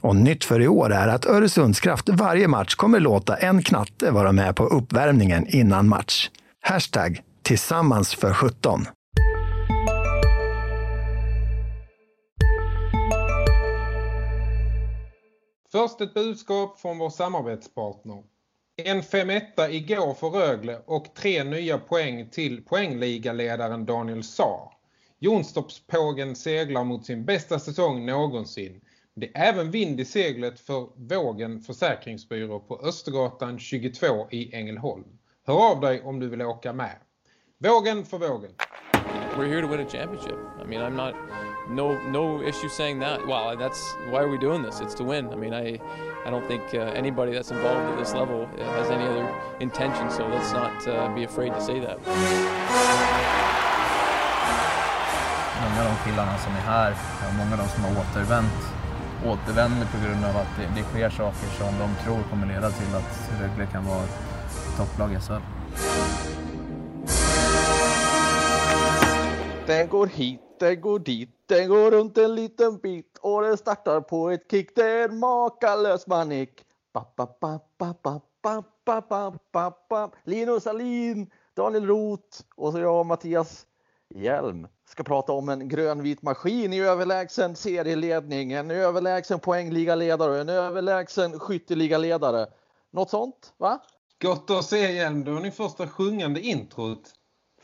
Och nytt för i år är att Öresundskraft varje match kommer låta en knatte vara med på uppvärmningen innan match. Hashtag tillsammans för 17. Först ett budskap från vår samarbetspartner. En 5-1 igår för Rögle och tre nya poäng till poängligaledaren Daniel Saar. Jonstorpspågen seglar mot sin bästa säsong någonsin. Det är även vind i seglet för Vågen försäkringsbyrå på Östergatan 22 i Ängelholm. Hör av dig om du vill åka med. Vågen för Vågen. We're here to win a championship. I mean, I'm not no no issue saying that. Well, that's why are we doing this? It's to win. I mean, I I don't think uh, anybody that's involved at this level has any other intention. So let's not uh, be afraid to say that. Många av de killarna som är här, många av de som har återvänt återvänder på grund av att det, det sker saker som de tror kommer leda till att Rögle kan vara ett topplag i SHL. Den går hit, den går dit, den går runt en liten bit och den startar på ett kick. Det är en makalös manik. Linus Alin, Daniel Roth och så jag Mattias Hjelm ska prata om en grönvit maskin i överlägsen serieledning, en överlägsen poängligaledare, en överlägsen skytteligaledare. Något sånt, va? Gott att se igen. Det var din första sjungande introt.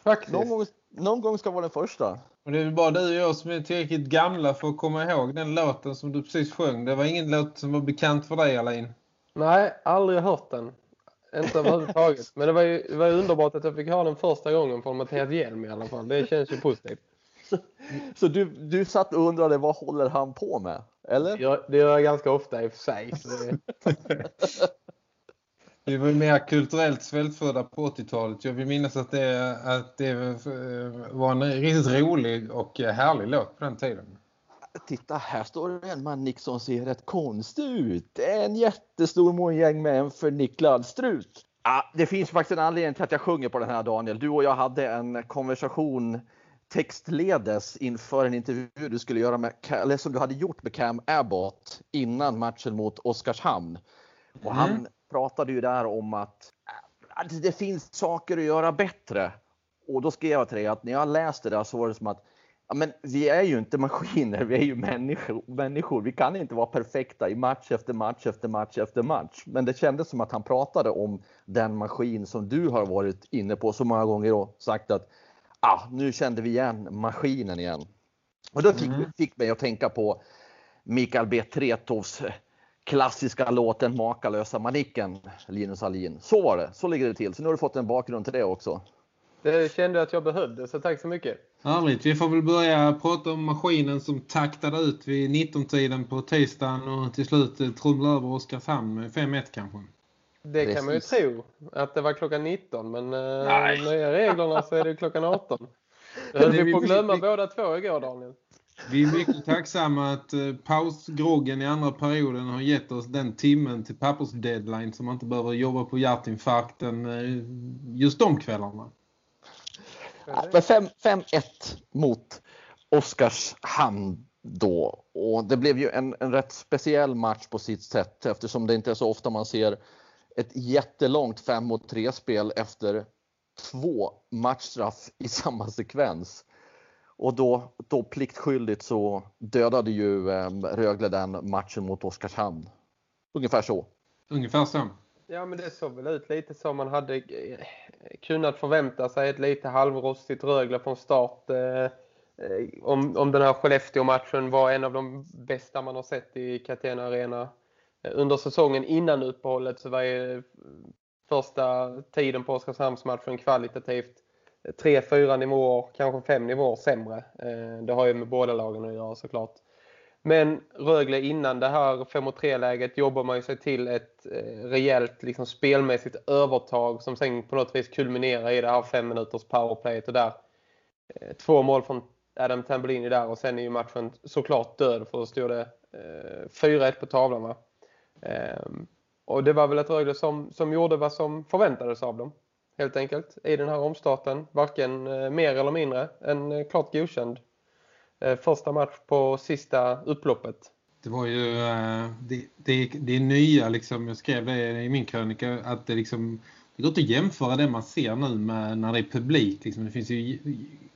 Faktiskt. Någon gång, någon gång ska vara den första. Och det är bara du och jag som är tillräckligt gamla för att komma ihåg den låten som du precis sjöng. Det var ingen låt som var bekant för dig, Alain. Nej, aldrig hört den. Inte överhuvudtaget. Men det var, ju, det var ju underbart att jag fick ha den första gången från Mattias Hjelm i alla fall. Det känns ju positivt. Så, så du, du satt och undrade vad håller han på med? Eller? Ja, det gör jag ganska ofta i och för sig. Vi var mer kulturellt svältfödda på 80-talet. Jag vill minnas att det, att det var en riktigt rolig och härlig låt på den tiden. Titta, här står det en man som ser rätt konstig ut. En jättestor mojäng med en förnicklad strut. Ja, det finns faktiskt en anledning till att jag sjunger på den här Daniel. Du och jag hade en konversation textledes inför en intervju du skulle göra med, eller som du hade gjort med Cam Abbott innan matchen mot Oskarshamn. Och mm. han pratade ju där om att, att det finns saker att göra bättre. Och då skrev jag till dig att när jag läste det så var det som att ja, men vi är ju inte maskiner, vi är ju människor, människor. Vi kan inte vara perfekta i match efter match efter match efter match. Men det kändes som att han pratade om den maskin som du har varit inne på så många gånger och sagt att ah, nu kände vi igen maskinen igen. Och då fick, mm. fick mig att tänka på Mikael B. Tretovs klassiska låten Makalösa manicken, Linus Alin. Så var det, så ligger det till. Så nu har du fått en bakgrund till det också. Det kände jag att jag behövde, så tack så mycket. Härligt. Vi får väl börja prata om maskinen som taktade ut vid 19-tiden på tisdagen och till slut trumlade över Oskarshamn med 5-1 kanske. Det Precis. kan man ju tro att det var klockan 19 men eh, Nej. nya reglerna så är det klockan 18. Det höll vi på att glömma vi... båda två igår Daniel. Vi är mycket tacksamma att eh, pausgroggen i andra perioden har gett oss den timmen till pappersdeadline som man inte behöver jobba på hjärtinfarkten eh, just de kvällarna. 5-1 mot Oskarshamn då. Och det blev ju en, en rätt speciell match på sitt sätt eftersom det inte är så ofta man ser ett jättelångt 5 mot 3 spel efter två matchstraff i samma sekvens. Och då, då pliktskyldigt så dödade ju eh, Rögle den matchen mot Oskarshamn. Ungefär så. Ungefär så. Ja men det såg väl ut lite som man hade eh, kunnat förvänta sig ett lite halvrostigt Rögle från start. Eh, eh, om, om den här Skellefteå-matchen var en av de bästa man har sett i Catena Arena under säsongen innan uppehållet så var ju första tiden på Oskarshamnsmatchen kvalitativt tre, fyra nivåer, kanske fem nivåer sämre. Eh, det har ju med båda lagen att göra såklart. Men Rögle innan det här 5-3-läget jobbar man ju sig till ett eh, rejält liksom, spelmässigt övertag som sen på något vis kulminerar i det här fem minuters powerplayet och där eh, två mål från Adam Tambellini där och sen är ju matchen såklart död för då stod det 4-1 på tavlan va? Ehm, och det var väl ett Rögle som, som gjorde vad som förväntades av dem helt enkelt i den här omstarten. Varken eh, mer eller mindre än eh, klart godkänd eh, första match på sista upploppet. Det var ju det, det, det nya liksom, jag skrev det i min krönika att det liksom det går inte att jämföra det man ser nu med när det är publik. Liksom. Det finns ju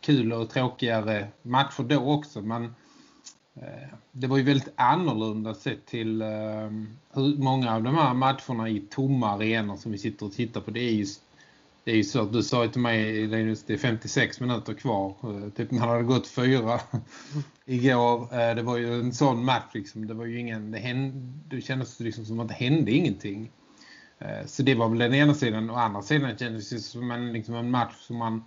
kul och tråkigare matcher då också. Men Eh, det var ju väldigt annorlunda sett till eh, hur många av de här matcherna i tomma arenor som vi sitter och tittar på. Det är ju det är ju så, du sa till mig Linus, det är 56 minuter kvar. Eh, typ typ man hade gått fyra igår. Det var ju en sån match liksom. Det var ju ingen, det, hände, det kändes liksom som att det hände ingenting. Så det var väl den ena sidan. Och andra sidan kändes det som en, liksom en match som man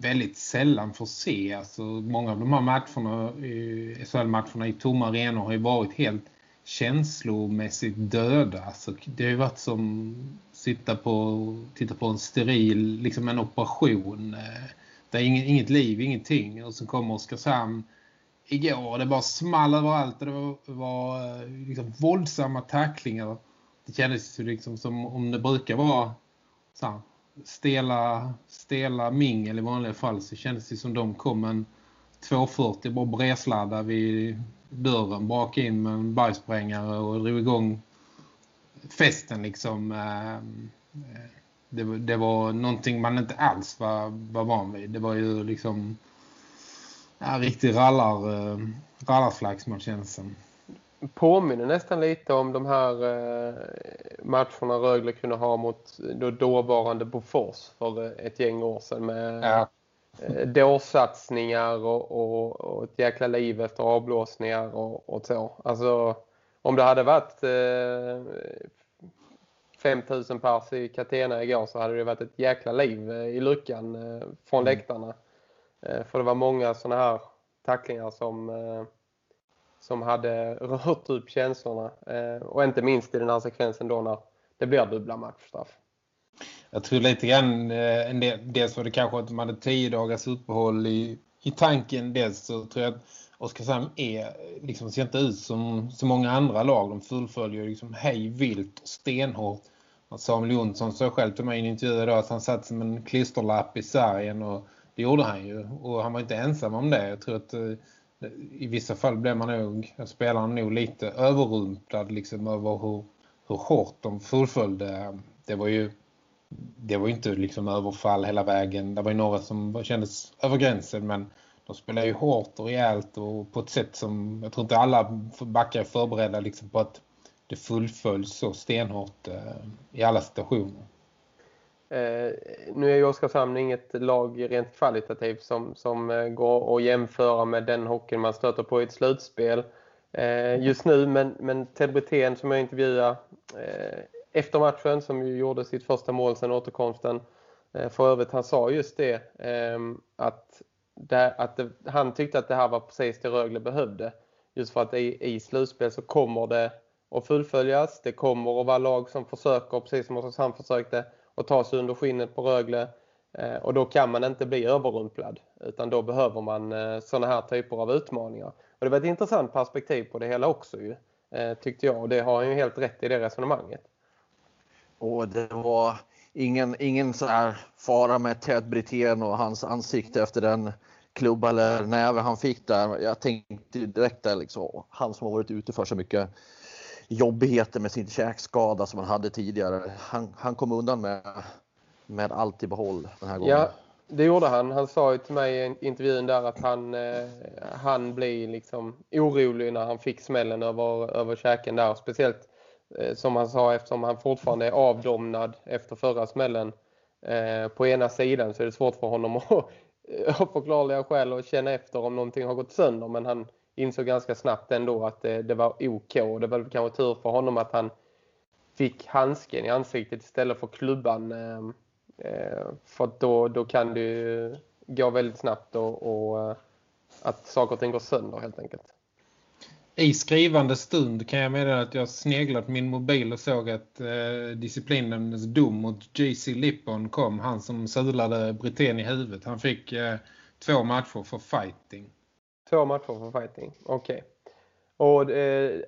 väldigt sällan får se. Alltså, många av de här matcherna, eh, SHL-matcherna i tomma arenor har ju varit helt känslomässigt döda. Alltså, det har ju varit som sitta på, titta på en steril, liksom en operation. Eh, det är inget, inget liv, ingenting. Och så kommer Oskarshamn igår och det bara small överallt. Och det var, var eh, liksom våldsamma tacklingar. Det kändes liksom som om det brukar vara så här, stela, stela mingel i vanliga fall så kändes det som de kom en 240 bara bresladda vid dörren, brak in med en bajsprängare och drog igång festen liksom. Eh, eh, det, det, var någonting man inte alls var, var van vid. Det var ju liksom ja, riktig rallar, eh, rallarslagsmål känns som. Påminner nästan lite om de här eh, matcherna Rögle kunde ha mot då dåvarande Bofors för ett gäng år sedan med ja. dårsatsningar och, och, och ett jäkla liv efter avblåsningar och, och så. Alltså om det hade varit eh, 5000 pers i Catena igår så hade det varit ett jäkla liv eh, i luckan eh, från mm. läktarna. Eh, för det var många sådana här tacklingar som, eh, som hade rört upp känslorna. Eh, och inte minst i den här sekvensen då när det blir dubbla matchstraff. Jag tror lite grann, eh, dels var det kanske att de hade tio dagars uppehåll i, i tanken. Dels så tror jag att Oskarshamn är, eh, liksom, ser inte ut som så många andra lag. De fullföljer liksom hej vilt och stenhårt. Samuel Jonsson sa själv till mig i en intervju idag att han satt som en klisterlapp i sargen och det gjorde han ju. Och han var inte ensam om det. Jag tror att eh, i vissa fall blev man nog, spelaren nog lite överrumplad liksom över hur, hur hårt de fullföljde. Det var ju det var inte liksom överfall hela vägen. Det var ju några som kändes över gränsen men de spelade ju hårt och rejält och på ett sätt som jag tror inte alla backar är förberedda liksom på att det fullföljs så stenhårt eh, i alla situationer. Eh, nu är ju Oskarshamn inget lag rent kvalitativt som, som eh, går att jämföra med den hockeyn man stöter på i ett slutspel eh, just nu. Men, men Ted Brithén som jag intervjuade eh, efter matchen som ju gjorde sitt första mål sedan återkomsten. Eh, för övrigt han sa just det ehm, att det, att det, han tyckte att det här var precis det Rögle behövde. Just för att i, i slutspel så kommer det att fullföljas. Det kommer att vara lag som försöker, precis som Oskarshamn försökte, och ta sig under skinnet på Rögle. Eh, och då kan man inte bli överrumplad. Utan då behöver man eh, sådana här typer av utmaningar. Och det var ett intressant perspektiv på det hela också ju. Eh, tyckte jag. Och det har han ju helt rätt i det resonemanget. Och det var ingen, ingen så här fara med Ted Brithén och hans ansikte efter den klubba eller näve han fick där. Jag tänkte direkt där liksom, han som har varit ute för så mycket jobbigheter med sin käkskada som han hade tidigare. Han, han kom undan med, med allt i behåll den här gången. Ja, det gjorde han. Han sa ju till mig i intervjun där att han, eh, han blev liksom orolig när han fick smällen över, över käken där. Speciellt eh, som han sa eftersom han fortfarande är avdomnad efter förra smällen eh, på ena sidan så är det svårt för honom att av förklarliga skäl att känna efter om någonting har gått sönder. Men han insåg ganska snabbt ändå att det, det var OK. Och det var kanske tur för honom att han fick handsken i ansiktet istället för klubban. Ehm, eh, för då, då kan det ju gå väldigt snabbt och, och eh, att saker och ting går sönder helt enkelt. I skrivande stund kan jag meddela att jag sneglat på min mobil och såg att eh, disciplinens dom mot JC Lippon kom. Han som sulade Britten i huvudet. Han fick eh, två matcher för fighting. Två matcher för fighting, okej. Okay. Och eh,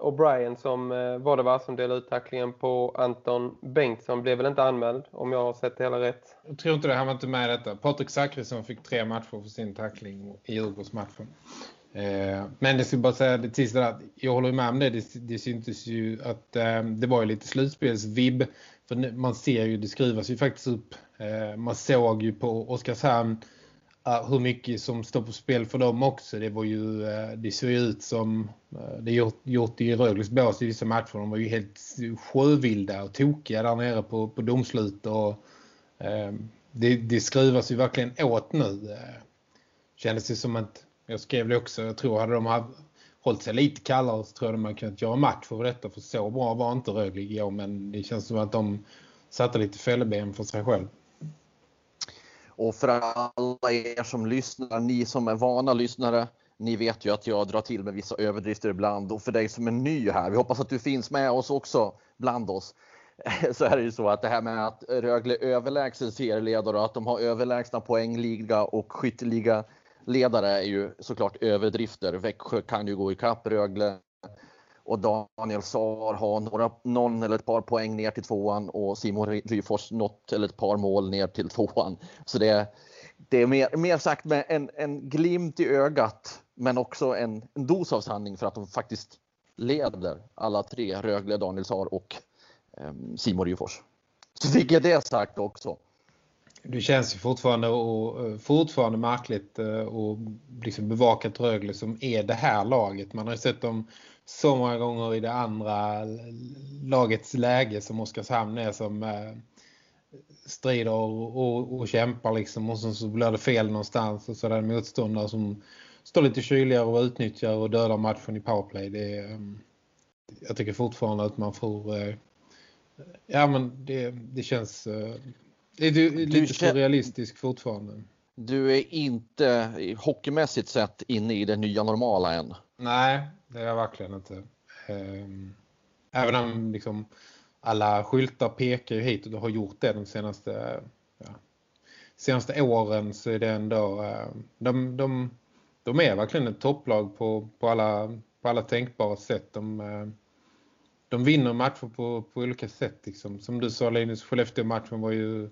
O'Brien som eh, var det var som delade ut tacklingen på Anton Bengtsson blev väl inte anmäld om jag har sett det hela rätt? Jag tror inte det, han var inte med i detta. Patrik Zackrisson fick tre matcher för sin tackling i Djurgårdsmatchen. Eh, men det skulle bara säga det sista där, jag håller med om det, det, det syntes ju att eh, det var ju lite slutspelsvibb. För man ser ju, det skrivas ju faktiskt upp. Eh, man såg ju på Oskarshamn hur mycket som står på spel för dem också. Det var ju, eh, det såg ut som eh, det gjort, gjort i Rögles bås i vissa matcher. De var ju helt sjövilda och tokiga där nere på, på domslut och eh, det, det skruvas ju verkligen åt nu. Eh. Kändes det som att, jag skrev det också, jag tror hade de hållit sig lite kallare så tror jag de hade kunnat göra match för detta. För så bra var inte Rögle igår men det känns som att de satte lite fälleben för sig själv. Och för alla er som lyssnar, ni som är vana lyssnare, ni vet ju att jag drar till med vissa överdrifter ibland. Och för dig som är ny här, vi hoppas att du finns med oss också bland oss. Så är det ju så att det här med att Rögle överlägsen serieledare och att de har överlägsna poängliga och skytteliga ledare är ju såklart överdrifter. Växjö kan ju gå ikapp Rögle och Daniel Saar har några, någon eller ett par poäng ner till tvåan och Simon Ryfors något eller ett par mål ner till tvåan. Så det, det är mer, mer sagt med en, en glimt i ögat men också en, en dos av sanning för att de faktiskt leder alla tre, Rögle, Daniel Saar och eh, Simon Ryfors. Så fick jag det sagt också. Det känns ju fortfarande, och, fortfarande märkligt eh, att liksom bevaka ett Rögle som är det här laget. Man har ju sett dem så många gånger i det andra lagets läge som Oskarshamn är som eh, strider och, och, och, kämpar liksom och så, så blir det fel någonstans och så är det motståndare som står lite kyligare och utnyttjar och dödar matchen i powerplay. Det är, um, jag tycker fortfarande att man får uh, ja men det, det känns uh, det är, är lite så realistiskt fortfarande. Du är inte hockeymässigt sett inne i det nya normala än. Nej, det är jag verkligen inte. Ehm, även om liksom alla skyltar pekar ju hit och har gjort det de senaste, ja, senaste åren så är det ändå ehm, de, de, de är verkligen ett topplag på, på, alla, på alla tänkbara sätt. De, ehm, de vinner matcher på, på olika sätt. Liksom. Som du sa Linus, Skellefteå-matchen var ju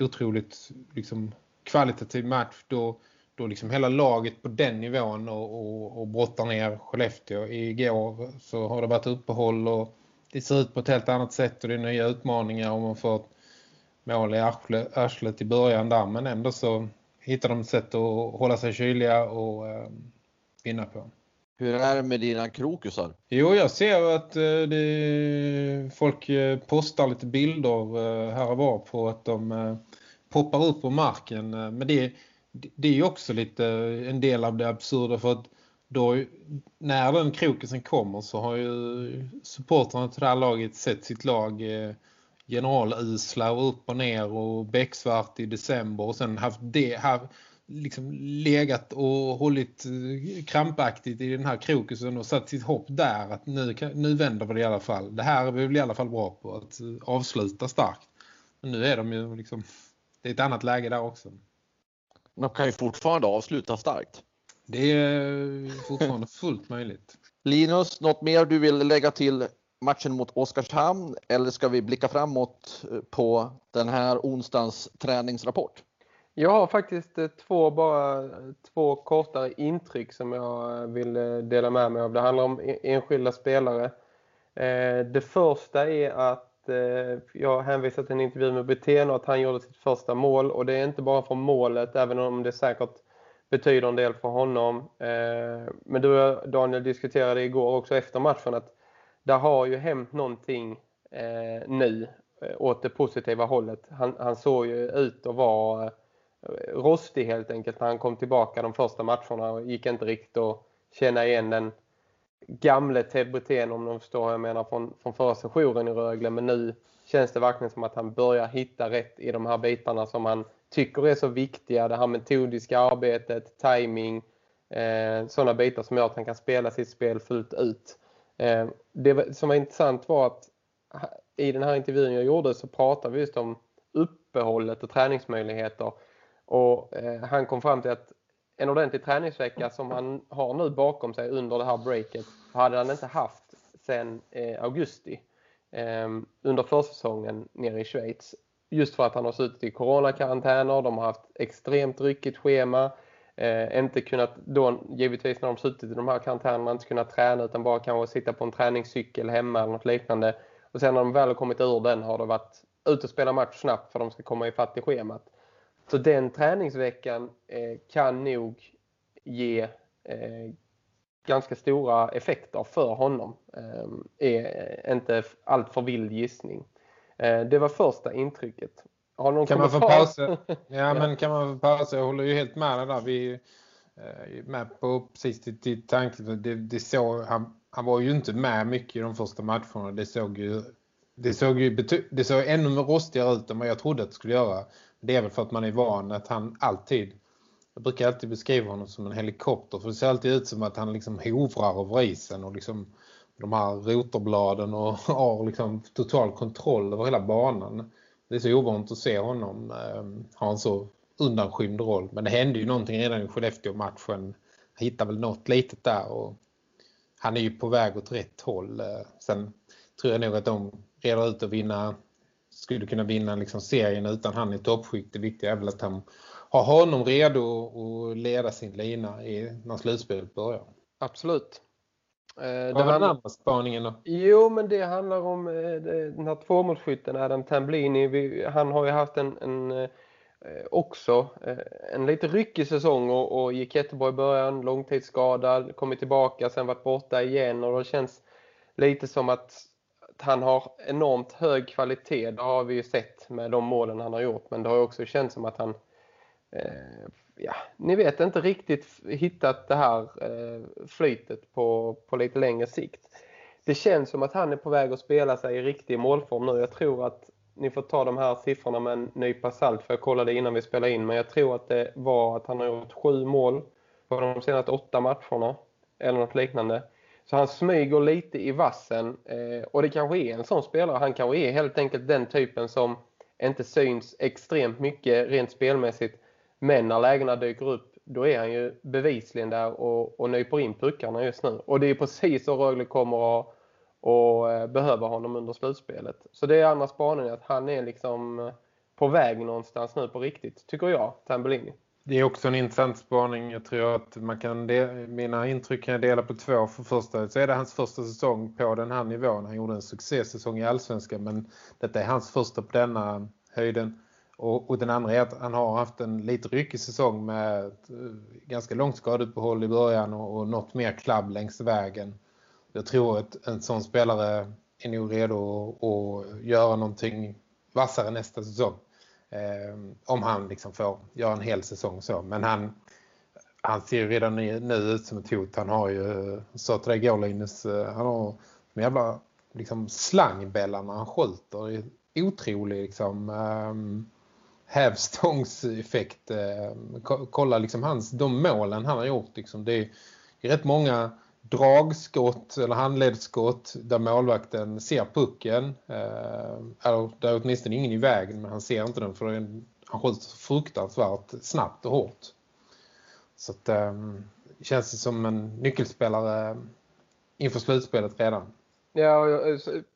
otroligt liksom, kvalitativ match. Då då liksom hela laget på den nivån och, och, och brottar ner Skellefteå. Igår så har det varit uppehåll och det ser ut på ett helt annat sätt och det är nya utmaningar och man får mål i arslet i början där. Men ändå så hittar de sätt att hålla sig kyliga och äh, vinna på. Hur är det med dina krokusar? Jo, jag ser att äh, det, folk äh, postar lite bilder här och var på att de poppar upp på marken. Men det det är ju också lite eh, en del av det absurda för att då, när den krokusen kommer så har ju supportrarna till det här laget sett sitt lag eh, generalusla och upp och ner och becksvart i december och sen haft det här liksom legat och hållit eh, krampaktigt i den här krokusen och satt sitt hopp där att nu, nu vänder vi det i alla fall. Det här är vi väl i alla fall bra på att eh, avsluta starkt. Men nu är de ju liksom, det är ett annat läge där också. De kan ju fortfarande avsluta starkt. Det är fortfarande fullt möjligt. Linus, något mer du vill lägga till matchen mot Oskarshamn eller ska vi blicka framåt eh, på den här onsdagens träningsrapport? Jag har faktiskt eh, två, bara, två kortare intryck som jag vill eh, dela med mig av. Det handlar om e-, enskilda spelare. Det första är att Eh, jag hänvisar till en intervju med Brithén och att han gjorde sitt första mål. Och det är inte bara från målet, även om det säkert betyder en del för honom. Eh, men du och Daniel diskuterade igår också efter matchen att det har ju hänt någonting eh, nu eh, åt det positiva hållet. Han, han såg ju ut att vara rostig helt enkelt när han kom tillbaka de första matcherna och gick inte riktigt att känna igen den gamle Ted Brithén om de förstår vad jag menar från, från förra sessionen i Rögle men nu känns det verkligen som att han börjar hitta rätt i de här bitarna som han tycker är så viktiga. Det här metodiska arbetet, timing, Eh, sådana bitar som gör att han kan spela sitt spel fullt ut. Eh, det som var intressant var att i den här intervjun jag gjorde så pratade vi just om uppehållet och träningsmöjligheter. Och eh, han kom fram till att en ordentlig träningsvecka som han har nu bakom sig under det här breaket hade han inte haft sedan eh, augusti eh, under försäsongen nere i Schweiz. Just för att han har suttit i coronakarantäner, de har haft extremt ryckigt schema. Eh, inte kunnat då givetvis när de suttit i de här karantänerna inte kunnat träna utan bara kanske sitta på en träningscykel hemma eller något liknande. Och sen när de väl har kommit ur den har det varit ut och spela match snabbt för att de ska komma i fatt i schemat. Så den träningsveckan eh, kan nog ge eh, ganska stora effekter för honom. Eh, är inte allt för vild gissning. Eh, det var första intrycket. Har någon kan man få pausa? Ja, ja, men kan man få pausa? Jag håller ju helt med dig där. Vi är eh, med på precis till, till tanken. Det, det så, han, han var ju inte med mycket i de första matcherna. Det såg ju det såg ju det såg ännu rostigare ut än vad jag trodde att det skulle göra. Det är väl för att man är van att han alltid jag brukar alltid beskriva honom som en helikopter för det ser alltid ut som att han liksom hovrar över isen och liksom de här rotorbladen och har liksom total kontroll över hela banan. Det är så ovant att se honom eh, ha en så undanskymd roll. Men det hände ju någonting redan i Skellefteå-matchen. Han hittade väl något litet där och han är ju på väg åt rätt håll. Eh. Sen tror jag nog att de reder ut att vinna skulle kunna vinna liksom serien utan han i toppskikt. Det viktiga är väl att han har honom redo att leda sin lina i när slutspelet börjar. Absolut. Eh, det var den andra spaningen då? Jo, men det handlar om eh, den här tvåmålsskytten Adam Tamblini. han har ju haft en, en eh, också en lite ryckig säsong och, och gick jättebra i början, långtidsskadad, kommit tillbaka, sen varit borta igen och det känns lite som att han har enormt hög kvalitet. Det har vi ju sett med de målen han har gjort. Men det har också känts som att han eh, ja, ni vet inte riktigt hittat det här eh, flytet på, på lite längre sikt. Det känns som att han är på väg att spela sig i riktig målform nu. Jag tror att ni får ta de här siffrorna med en nypa salt för jag kollade innan vi spelade in. Men jag tror att det var att han har gjort sju mål på de senaste åtta matcherna. Eller något liknande. Så han smyger lite i vassen eh, och det kanske är en sån spelare. Han kanske är helt enkelt den typen som inte syns extremt mycket rent spelmässigt. Men när lägena dyker upp då är han ju bevisligen där och, och nyper in puckarna just nu. Och det är precis så Rögle kommer att och eh, behöver honom under slutspelet. Så det är andra spaningen att han är liksom eh, på väg någonstans nu på riktigt, tycker jag, Tambellini. Det är också en intressant spaning. Jag tror att man kan mina intryck kan jag dela på två. För första så är det hans första säsong på den här nivån. Han gjorde en succésäsong i Allsvenskan men detta är hans första på denna höjden. Och, och den andra är att han har haft en lite ryckig säsong med ett, eh, ganska långt skadeuppehåll i början och, och något mer klabb längs vägen. Jag tror att en sån spelare är nog redo att, att göra någonting vassare nästa säsong. Eh, om han liksom får göra en hel säsong så. Men han, han ser redan nu ut som ett hot. Han har ju, så att Linus, eh, han har en jävla liksom slangbällarna när han skjuter. Otrolig liksom um, hävstångseffekt. Kolla liksom hans, de målen han har gjort. Liksom, det är, det är rätt många dragskott eller handledsskott där målvakten ser pucken. Eh, eller är åtminstone ingen i vägen men han ser inte den för han skjuter fruktansvärt snabbt och hårt. Så att, eh, känns det som en nyckelspelare inför slutspelet redan. Ja,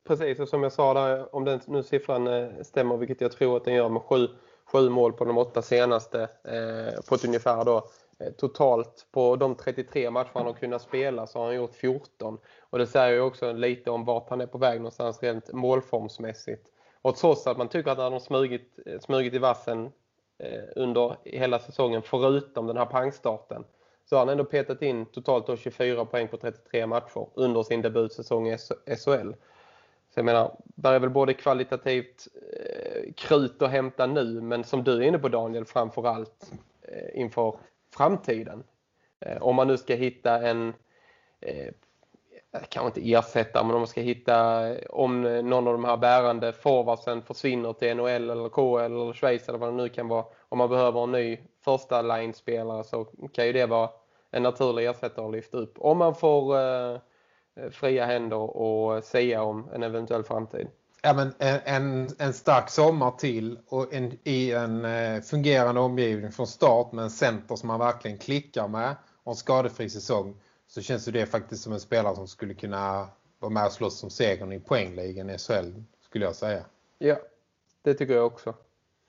precis. Och som jag sa där, om den nu siffran eh, stämmer, vilket jag tror att den gör med sju, sju mål på de åtta senaste eh, på ett ungefär då Eh, totalt på de 33 matcher han har kunnat spela så har han gjort 14. Och det säger ju också lite om vart han är på väg någonstans rent målformsmässigt. Och trots att man tycker att han har smugit, eh, smugit i vassen eh, under hela säsongen förutom den här pangstarten så har han ändå petat in totalt 24 poäng på 33 matcher under sin debutsäsong i SHL. Så jag menar, där är väl både kvalitativt eh, krut att hämta nu men som du är inne på Daniel framförallt eh, inför framtiden. Eh, om man nu ska hitta en, eh, kanske inte ersätta, men om man ska hitta, om någon av de här bärande forwardsen försvinner till NHL eller KL eller Schweiz eller vad det nu kan vara. Om man behöver en ny första line-spelare så kan ju det vara en naturlig ersättare att lyfta upp. Om man får eh, fria händer och säga om en eventuell framtid. Ja, men en, en, en stark sommar till och en, i en eh, fungerande omgivning från start med en center som man verkligen klickar med och en skadefri säsong så känns det faktiskt som en spelare som skulle kunna vara med och slåss som segern i poängligan i SHL skulle jag säga. Ja, det tycker jag också.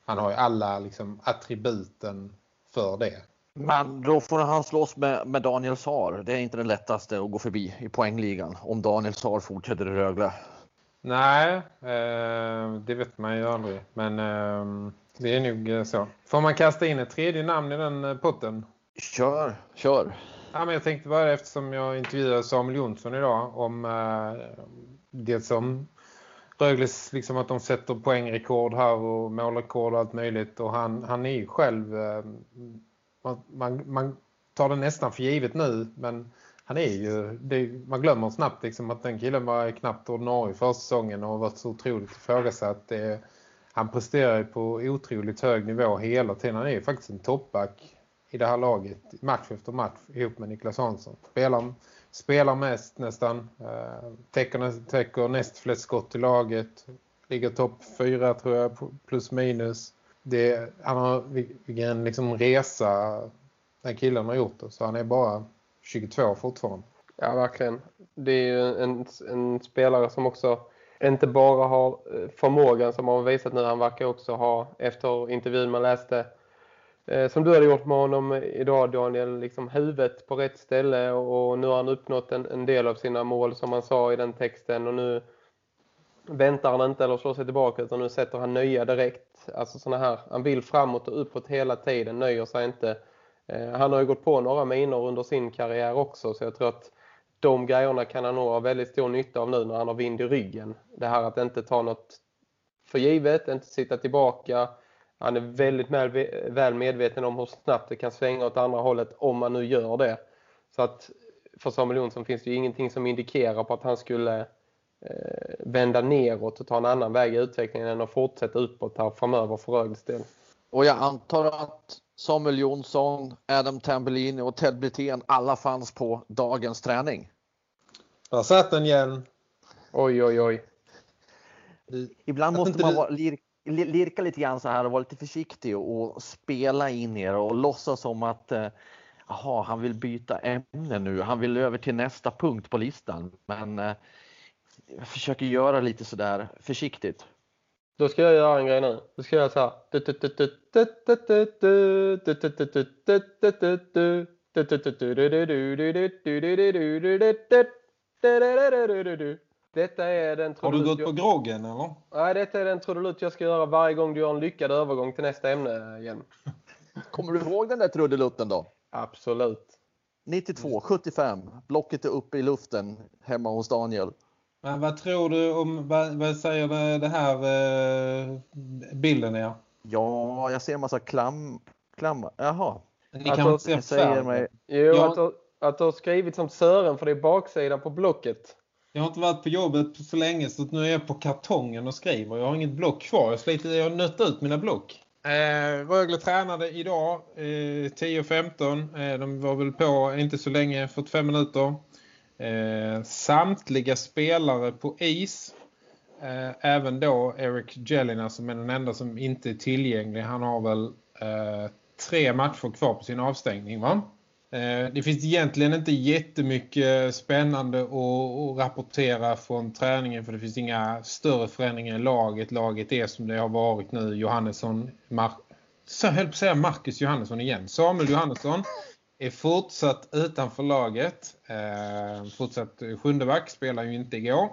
Han har ju alla liksom, attributen för det. Men då får han slåss med, med Daniel Sar. Det är inte det lättaste att gå förbi i poängligan om Daniel Sar fortsätter i Rögle. Nej, eh, det vet man ju aldrig. Men eh, det är nog så. Får man kasta in ett tredje namn i den eh, potten? Kör, kör. Ja, men jag tänkte bara eftersom jag intervjuade Samuel Jonsson idag om eh, det som Rögles, liksom att de sätter poängrekord här och målrekord och allt möjligt. Och han, han är ju själv, eh, man, man, man, tar det nästan för givet nu, men han är ju, det, man glömmer snabbt liksom att den killen var knappt ordinarie för säsongen och har varit så otroligt ifrågasatt. Det, han presterar ju på otroligt hög nivå hela tiden. Han är ju faktiskt en toppback i det här laget match efter match ihop med Niklas Hansson. Spelar, spelar mest nästan, eh, täcker, täcker näst flest skott i laget, ligger topp fyra tror jag plus minus. Det, han har vilken liksom resa den killen har gjort det, så han är bara 22 fortfarande. Ja, verkligen. Det är ju en, en spelare som också inte bara har eh, förmågan som har visat nu. Han verkar också ha, efter intervjun man läste, eh, som du hade gjort med honom idag Daniel, liksom huvudet på rätt ställe och nu har han uppnått en, en del av sina mål som han sa i den texten och nu väntar han inte eller slår sig tillbaka utan nu sätter han nya direkt. Alltså såna här, han vill framåt och uppåt hela tiden, nöjer sig inte Eh, han har ju gått på några minor under sin karriär också så jag tror att de grejerna kan han nog ha väldigt stor nytta av nu när han har vind i ryggen. Det här att inte ta något för givet, inte sitta tillbaka. Han är väldigt väl medveten om hur snabbt det kan svänga åt andra hållet om man nu gör det. Så att för Samuel Jonsson finns det ju ingenting som indikerar på att han skulle eh, vända neråt och ta en annan väg i utvecklingen än att fortsätta uppåt här framöver för Rögles del. Och jag antar att Samuel Jonsson, Adam Tambellini och Ted Brithén alla fanns på dagens träning. Där satt den igen. Oj, oj, oj. Ibland måste man vara, lir, lirka lite grann så här och vara lite försiktig och spela in er och låtsas som att Jaha, han vill byta ämne nu. Han vill över till nästa punkt på listan. Men eh, jag försöker göra lite sådär försiktigt. Då ska jag göra en grej nu. Då ska jag göra så här. Detta är den Har du gått på groggen eller? Nej, detta är den trudelutt jag ska göra varje gång du gör en lyckad övergång till nästa ämne igen. Kommer du ihåg den där trudelutten då? Absolut. 92, 75. Blocket är uppe i luften hemma hos Daniel. Men vad tror du om, vad, vad säger det, det här eh, bilden är? Ja, jag ser en massa klam, klam, jaha. Ni kan inte se säger mig. Jo, jag... att, att du har skrivit som Sören för det är baksidan på blocket. Jag har inte varit på jobbet så länge så nu är jag på kartongen och skriver. Jag har inget block kvar. Jag, sliter, jag har nött ut mina block. Eh, Rögle tränade idag eh, 10.15. Eh, de var väl på inte så länge, 45 minuter. Eh, samtliga spelare på is. Eh, även då Eric Jelina som är den enda som inte är tillgänglig. Han har väl eh, tre matcher kvar på sin avstängning va? Eh, det finns egentligen inte jättemycket spännande att, att rapportera från träningen för det finns inga större förändringar i laget. Laget är som det har varit nu. Johannesson, Mar så höll på att säga Marcus Johannesson igen. Samuel Johannesson är fortsatt utanför laget. Eh, fortsatt sjunde back, spelar ju inte igår.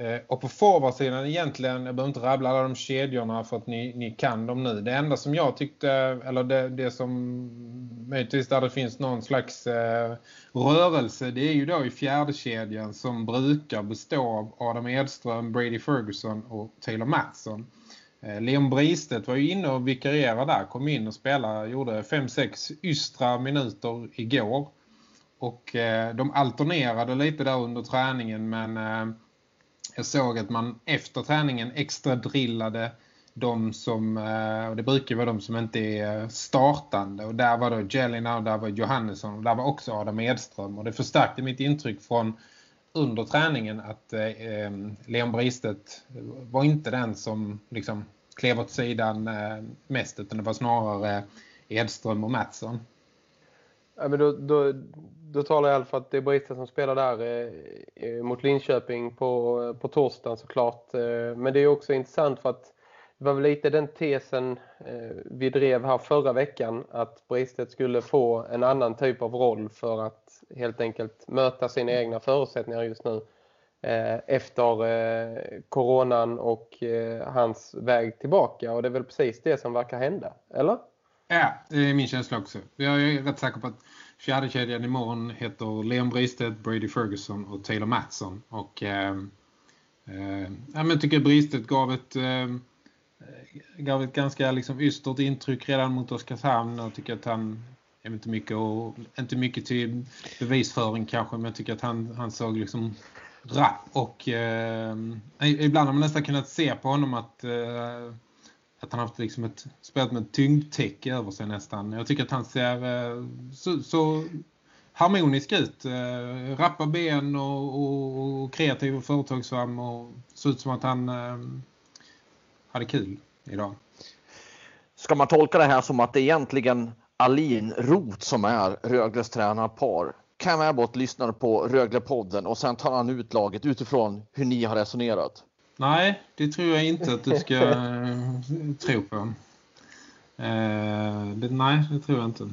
Eh, och på forwardsidan egentligen, jag behöver inte rabbla alla de kedjorna för att ni, ni kan dem nu. Det enda som jag tyckte, eller det, det som möjligtvis där det finns någon slags eh, rörelse, det är ju då i fjärde kedjan som brukar bestå av Adam Edström, Brady Ferguson och Taylor Mattsson. Eh, Leon Bristedt var ju inne och vikarierade där. Kom in och spelade, gjorde 5-6 ystra minuter igår. Och eh, de alternerade lite där under träningen men eh, jag såg att man efter träningen extra drillade de som, och det brukar vara de som inte är startande. Och där var då Jelina och där var Johannesson och där var också Adam Edström. Och det förstärkte mitt intryck från under träningen att eh, eh, Leon Bristet var inte den som liksom klev åt sidan eh, mest utan det var snarare Edström och Mattsson. Ja, men då, då, då talar jag i alla fall att det är Bristet som spelar där eh, eh, mot Linköping på, på torsdagen såklart. Eh, men det är också intressant för att det var väl lite den tesen eh, vi drev här förra veckan att Bristet skulle få en annan typ av roll för att helt enkelt möta sina egna förutsättningar just nu eh, efter eh, coronan och eh, hans väg tillbaka och det är väl precis det som verkar hända, eller? Ja, det är min känsla också. Jag är rätt säker på att fjärde kedjan imorgon heter Leon Bristedt, Brady Ferguson och Taylor Mattsson och eh, eh, jag tycker Bristedt gav ett eh, gav ett ganska liksom ystert intryck redan mot Oskarshamn och tycker att han är inte mycket, och, inte mycket till bevisföring kanske men jag tycker att han, han såg liksom rapp och eh, ibland har man nästan kunnat se på honom att, eh, att han har haft liksom ett, spelat med ett tyngdtäcke över sig nästan. Jag tycker att han ser eh, så, så harmonisk ut. Eh, rappa ben och, och, och kreativ och företagsam och så ut som att han eh, hade kul idag. Ska man tolka det här som att det egentligen Alin Roth som är Rögles tränarpar? Cam Abbott lyssnar på Röglepodden och sen tar han ut laget utifrån hur ni har resonerat. Nej, det tror jag inte att du ska eh, tro på. Eh, det, nej, det tror jag inte.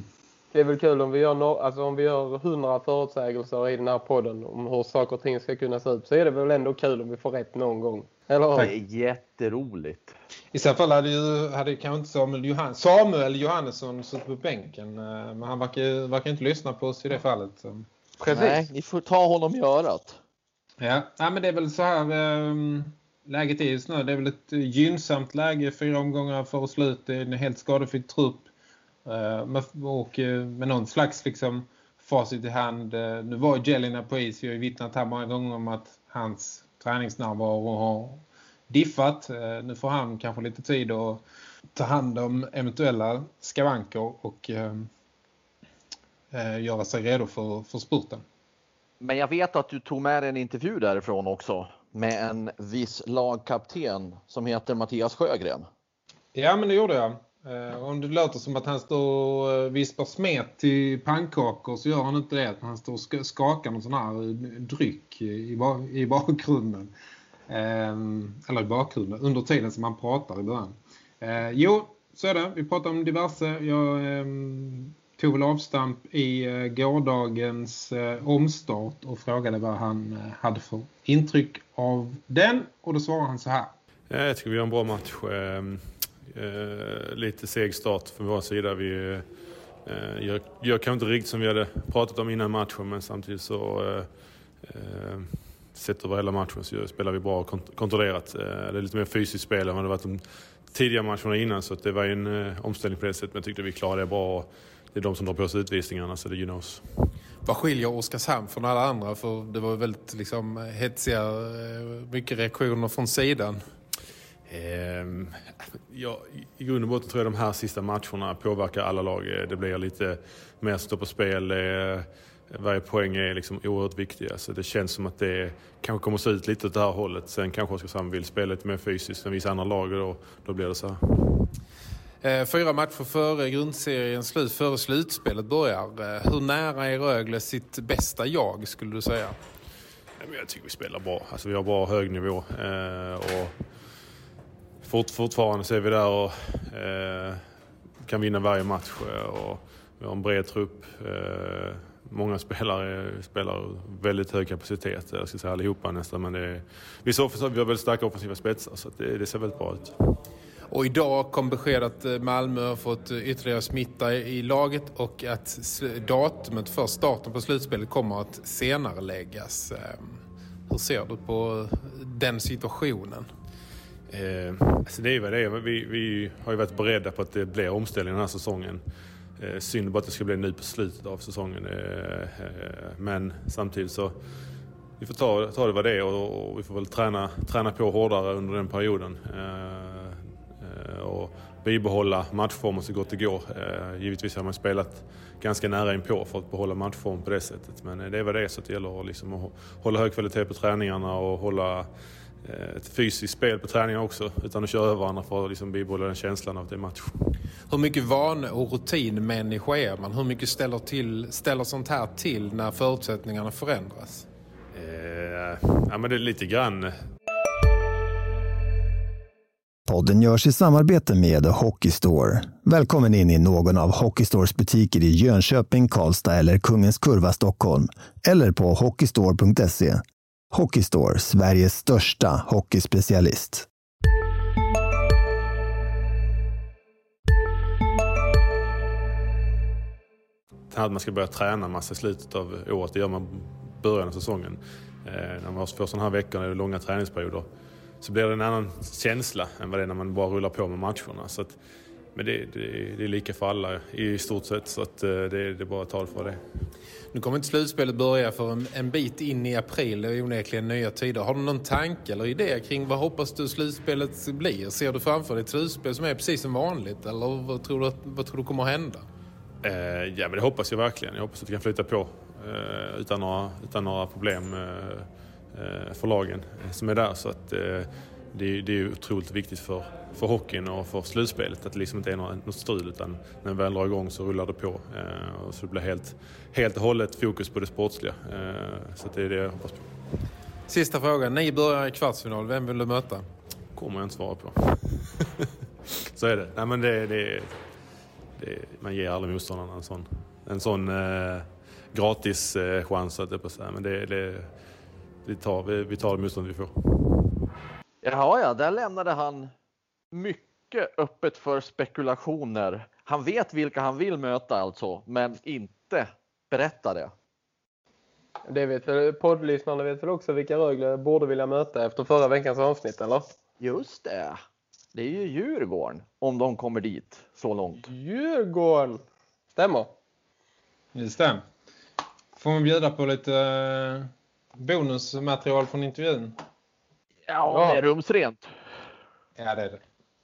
Det är väl kul om vi gör, no alltså om vi gör hundra förutsägelser i den här podden om hur saker och ting ska kunna se ut så är det väl ändå kul om vi får rätt någon gång. Eller? Det är jätteroligt. I så fall hade, ju, hade kanske inte Samuel, Johan, Samuel Johannesson suttit på bänken. Eh, men han verkar, verkar inte lyssna på oss i det fallet. Precis. Nej, ni får ta honom i örat. Ja, ja men det är väl så här um, läget är just nu. Det är väl ett gynnsamt läge. Fyra omgångar för slut. Det är en helt skadefri trupp. Uh, med, och uh, med någon slags liksom facit i hand. Uh, nu var Jelina på is. Vi har ju vittnat här många gånger om att hans träningsnärvaro har diffat. Eh, nu får han kanske lite tid att ta hand om eventuella skavanker och eh, eh, göra sig redo för, för spurten. Men jag vet att du tog med en intervju därifrån också med en viss lagkapten som heter Mattias Sjögren. Ja, men det gjorde jag. Eh, om det låter som att han står och eh, vispar smet till pannkakor så gör han inte det. Han står och skakar någon sån här eh, dryck i, i bakgrunden. Ehm, eller i bakgrunden, under tiden som han pratar i början. Eh, jo, så är det. Vi pratar om diverse. Jag eh, tog väl avstamp i eh, gårdagens eh, omstart och frågade vad han eh, hade för intryck av den. Och då svarade han så här. Jag tycker vi har en bra match. Ehm, Eh, lite seg start från vår sida. Vi eh, gör, gör kanske inte riktigt som vi hade pratat om innan matchen men samtidigt så eh, eh, sett över hela matchen så spelar vi bra och kontrollerat. Eh, det är lite mer fysiskt spel än vad det varit de tidiga matcherna innan så det var en eh, omställning på det sättet men jag tyckte vi klarade det bra. Det är de som drar på sig utvisningarna så det gynnar oss. Vad skiljer Oskarshamn från alla andra? För det var väldigt liksom, hetsiga, mycket reaktioner från sidan. Ehm, ja, I grund och botten tror jag de här sista matcherna påverkar alla lag. Det blir lite mer stå på spel varje poäng är liksom oerhört viktig. Alltså det känns som att det kanske kommer att se ut lite åt det här hållet. Sen kanske Oskarshamn vill spela lite mer fysiskt än vissa andra lag och då, då blir det så här. Eh, fyra matcher före grundserien slut, före slutspelet börjar. Eh, hur nära är Rögle sitt bästa jag skulle du säga? Jag tycker vi spelar bra. Alltså vi har bra hög nivå. Eh, och fort, fortfarande så är vi där och eh, kan vinna varje match. Eh, och vi har en bred trupp eh, många spelare spelar väldigt hög kapacitet. Jag ska säga allihopa nästan. Men det är, vissa offensiva, vi har väldigt starka offensiva spetsar så det, det, ser väldigt bra ut. Och idag kom besked att Malmö har fått ytterligare smitta i laget och att datumet för starten på slutspelet kommer att senare läggas. Ehm, hur ser du på den situationen? Eh, alltså det är vad det. Vi, vi har ju varit beredda på att det blir omställning den här säsongen. Eh, synd bara att det ska bli nu på slutet av säsongen. Eh, eh, men samtidigt så vi får ta, ta det vad det är och, och vi får väl träna, träna på hårdare under den perioden. Eh, eh, och bibehålla matchformen så gott det går. Eh, givetvis har man spelat ganska nära inpå för att behålla matchform på det sättet. Men eh, det är vad det är så det gäller liksom att hålla hög kvalitet på träningarna och hålla ett fysiskt spel på träningarna också utan att köra över varandra för att liksom bibehålla den känslan av att det är match. Hur mycket vane och rutinmänniska är man? Hur mycket ställer, till, ställer sånt här till när förutsättningarna förändras? Eh, ja, men det är lite grann. Podden görs i samarbete med Hockeystore. Välkommen in i någon av Hockeystores butiker i Jönköping, Karlstad eller Kungens Kurva, Stockholm. Eller på hockeystore.se. Hockeystore, Sveriges största hockeyspecialist. Att man ska börja träna massa i slutet av året, det gör man i början av säsongen. Eh, när man får sådana här veckor, när det är långa träningsperioder, så blir det en annan känsla än vad det är när man bara rullar på med matcherna. Så att, men det, det, det, är lika för alla i stort sett, så att eh, det, det är bara att ta det för det. Nu kommer inte slutspelet börja för en, en bit in i april, det är onekligen nya tider. Har du någon tanke eller idé kring vad hoppas du slutspelet blir? Ser du framför dig ett slutspel som är precis som vanligt eller vad tror du, vad tror du kommer att hända? Eh, ja, men det hoppas jag verkligen. Jag hoppas att det kan flytta på eh, utan, några, utan några problem eh, eh för lagen eh, som är där. Så att, eh, det, det är otroligt viktigt för, för hockeyn och för slutspelet att det liksom inte är något, något strul utan när vi väl drar igång så rullar det på. Eh, så det blir helt, helt och hållet fokus på det sportsliga. Eh, så det är det jag hoppas på. Sista frågan. Ni börjar i kvartsfinal. Vem vill du möta? kommer jag inte svara på. så är det. Nej, men det, det, det, man ger aldrig motståndarna en sån, en sån eh, gratis eh, chans. Att det på Men det, det, vi, tar, vi, vi tar det motstånd vi får. Jaha, ja, där lämnade han mycket öppet för spekulationer. Han vet vilka han vill möta alltså, men inte berätta det. Det vet väl poddlyssnarna vet väl också vilka Rögle borde vilja möta efter förra veckans avsnitt, eller? Just det. Det är ju Djurgården, om de kommer dit så långt. Djurgården! Stämmer. Det stämmer. Får man bjuda på lite eh, bonusmaterial från intervjun? Ja, det är rumsrent. Ja, det är det.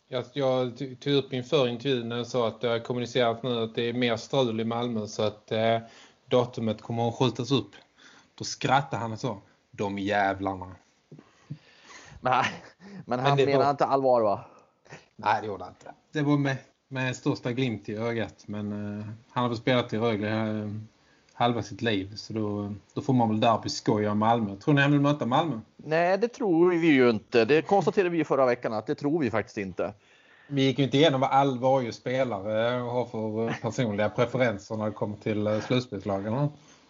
Jag, jag tog upp inför intervjun när jag sa att jag har kommunicerat nu att det är mer strul i Malmö så att eh, datumet kommer att skjutas upp. Då skrattade han och sa, de jävlarna. Nej, men han men menar var... inte allvar va? Nej, det gjorde han inte. Det var med, med största glimt i ögat. Men uh, han har väl spelat i Rögle uh, halva sitt liv. Så då, då får man väl derby skoja om Malmö. Tror ni han vill möta Malmö? Nej, det tror vi ju inte. Det konstaterade vi förra veckan att det tror vi faktiskt inte. Vi gick ju inte igenom vad all varje spelare har för personliga preferenser när det kommer till eh, slutspelslagen.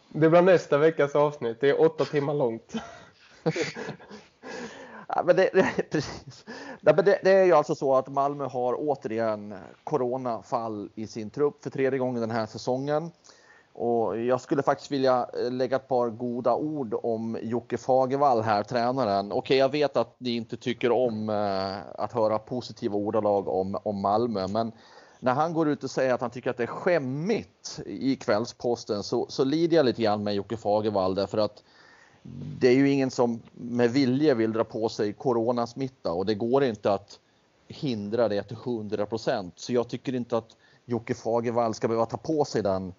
Det blir nästa veckas avsnitt. Det är åtta timmar långt. Ja, men det, det, precis. Ja, men det, det, är ju alltså så att Malmö har återigen coronafall i sin trupp för tredje gången den här säsongen. Och jag skulle faktiskt vilja eh, lägga ett par goda ord om Jocke Fagervall här, tränaren. Okej, jag vet att ni inte tycker om eh, att höra positiva ordalag om, om Malmö, men när han går ut och säger att han tycker att det är skämmigt i Kvällsposten så, så lider jag lite grann med Jocke Fagervall därför att det är ju ingen som med vilje vill dra på sig coronasmitta och det går inte att hindra det till 100 procent. Så jag tycker inte att Jocke Fagervall ska behöva ta på sig den,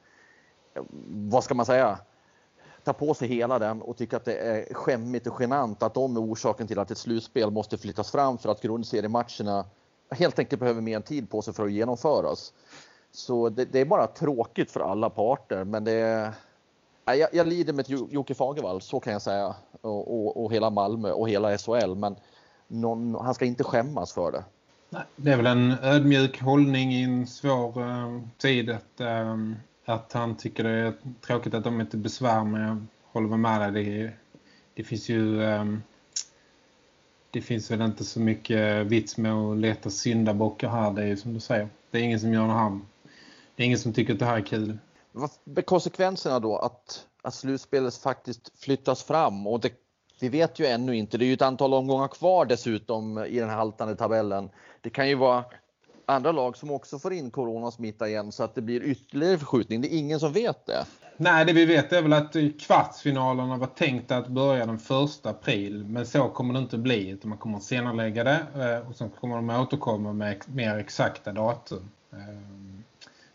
vad ska man säga, ta på sig hela den och tycka att det är skämmigt och genant att de är orsaken till att ett slutspel måste flyttas fram för att grundseriematcherna helt enkelt behöver mer tid på sig för att genomföras. Så det, det är bara tråkigt för alla parter, men det är jag, jag lider med Jocke Fagervall, så kan jag säga. Och, och, och hela Malmö och hela SHL. Men någon, han ska inte skämmas för det. Det är väl en ödmjuk hållning i en svår eh, tid. Att, eh, att han tycker det är tråkigt att de inte besvär med. Jag håller med dig. Det, det finns ju... Um, det finns väl inte så mycket vits med att leta syndabockar här. Det är ju som du säger. Det är ingen som gör det här. Det är ingen som tycker att det här är kul. Vad är konsekvenserna då att, att slutspelet faktiskt flyttas fram? Och det, vi vet ju ännu inte, det är ju ett antal omgångar kvar dessutom i den haltande tabellen. Det kan ju vara andra lag som också får in coronasmitta igen så att det blir ytterligare förskjutning. Det är ingen som vet det. Nej, det vi vet är väl att kvartsfinalerna var tänkt att börja den första april. Men så kommer det inte bli. Utan man kommer att senarelägga det. Eh, och sen kommer de återkomma med mer exakta datum. Eh,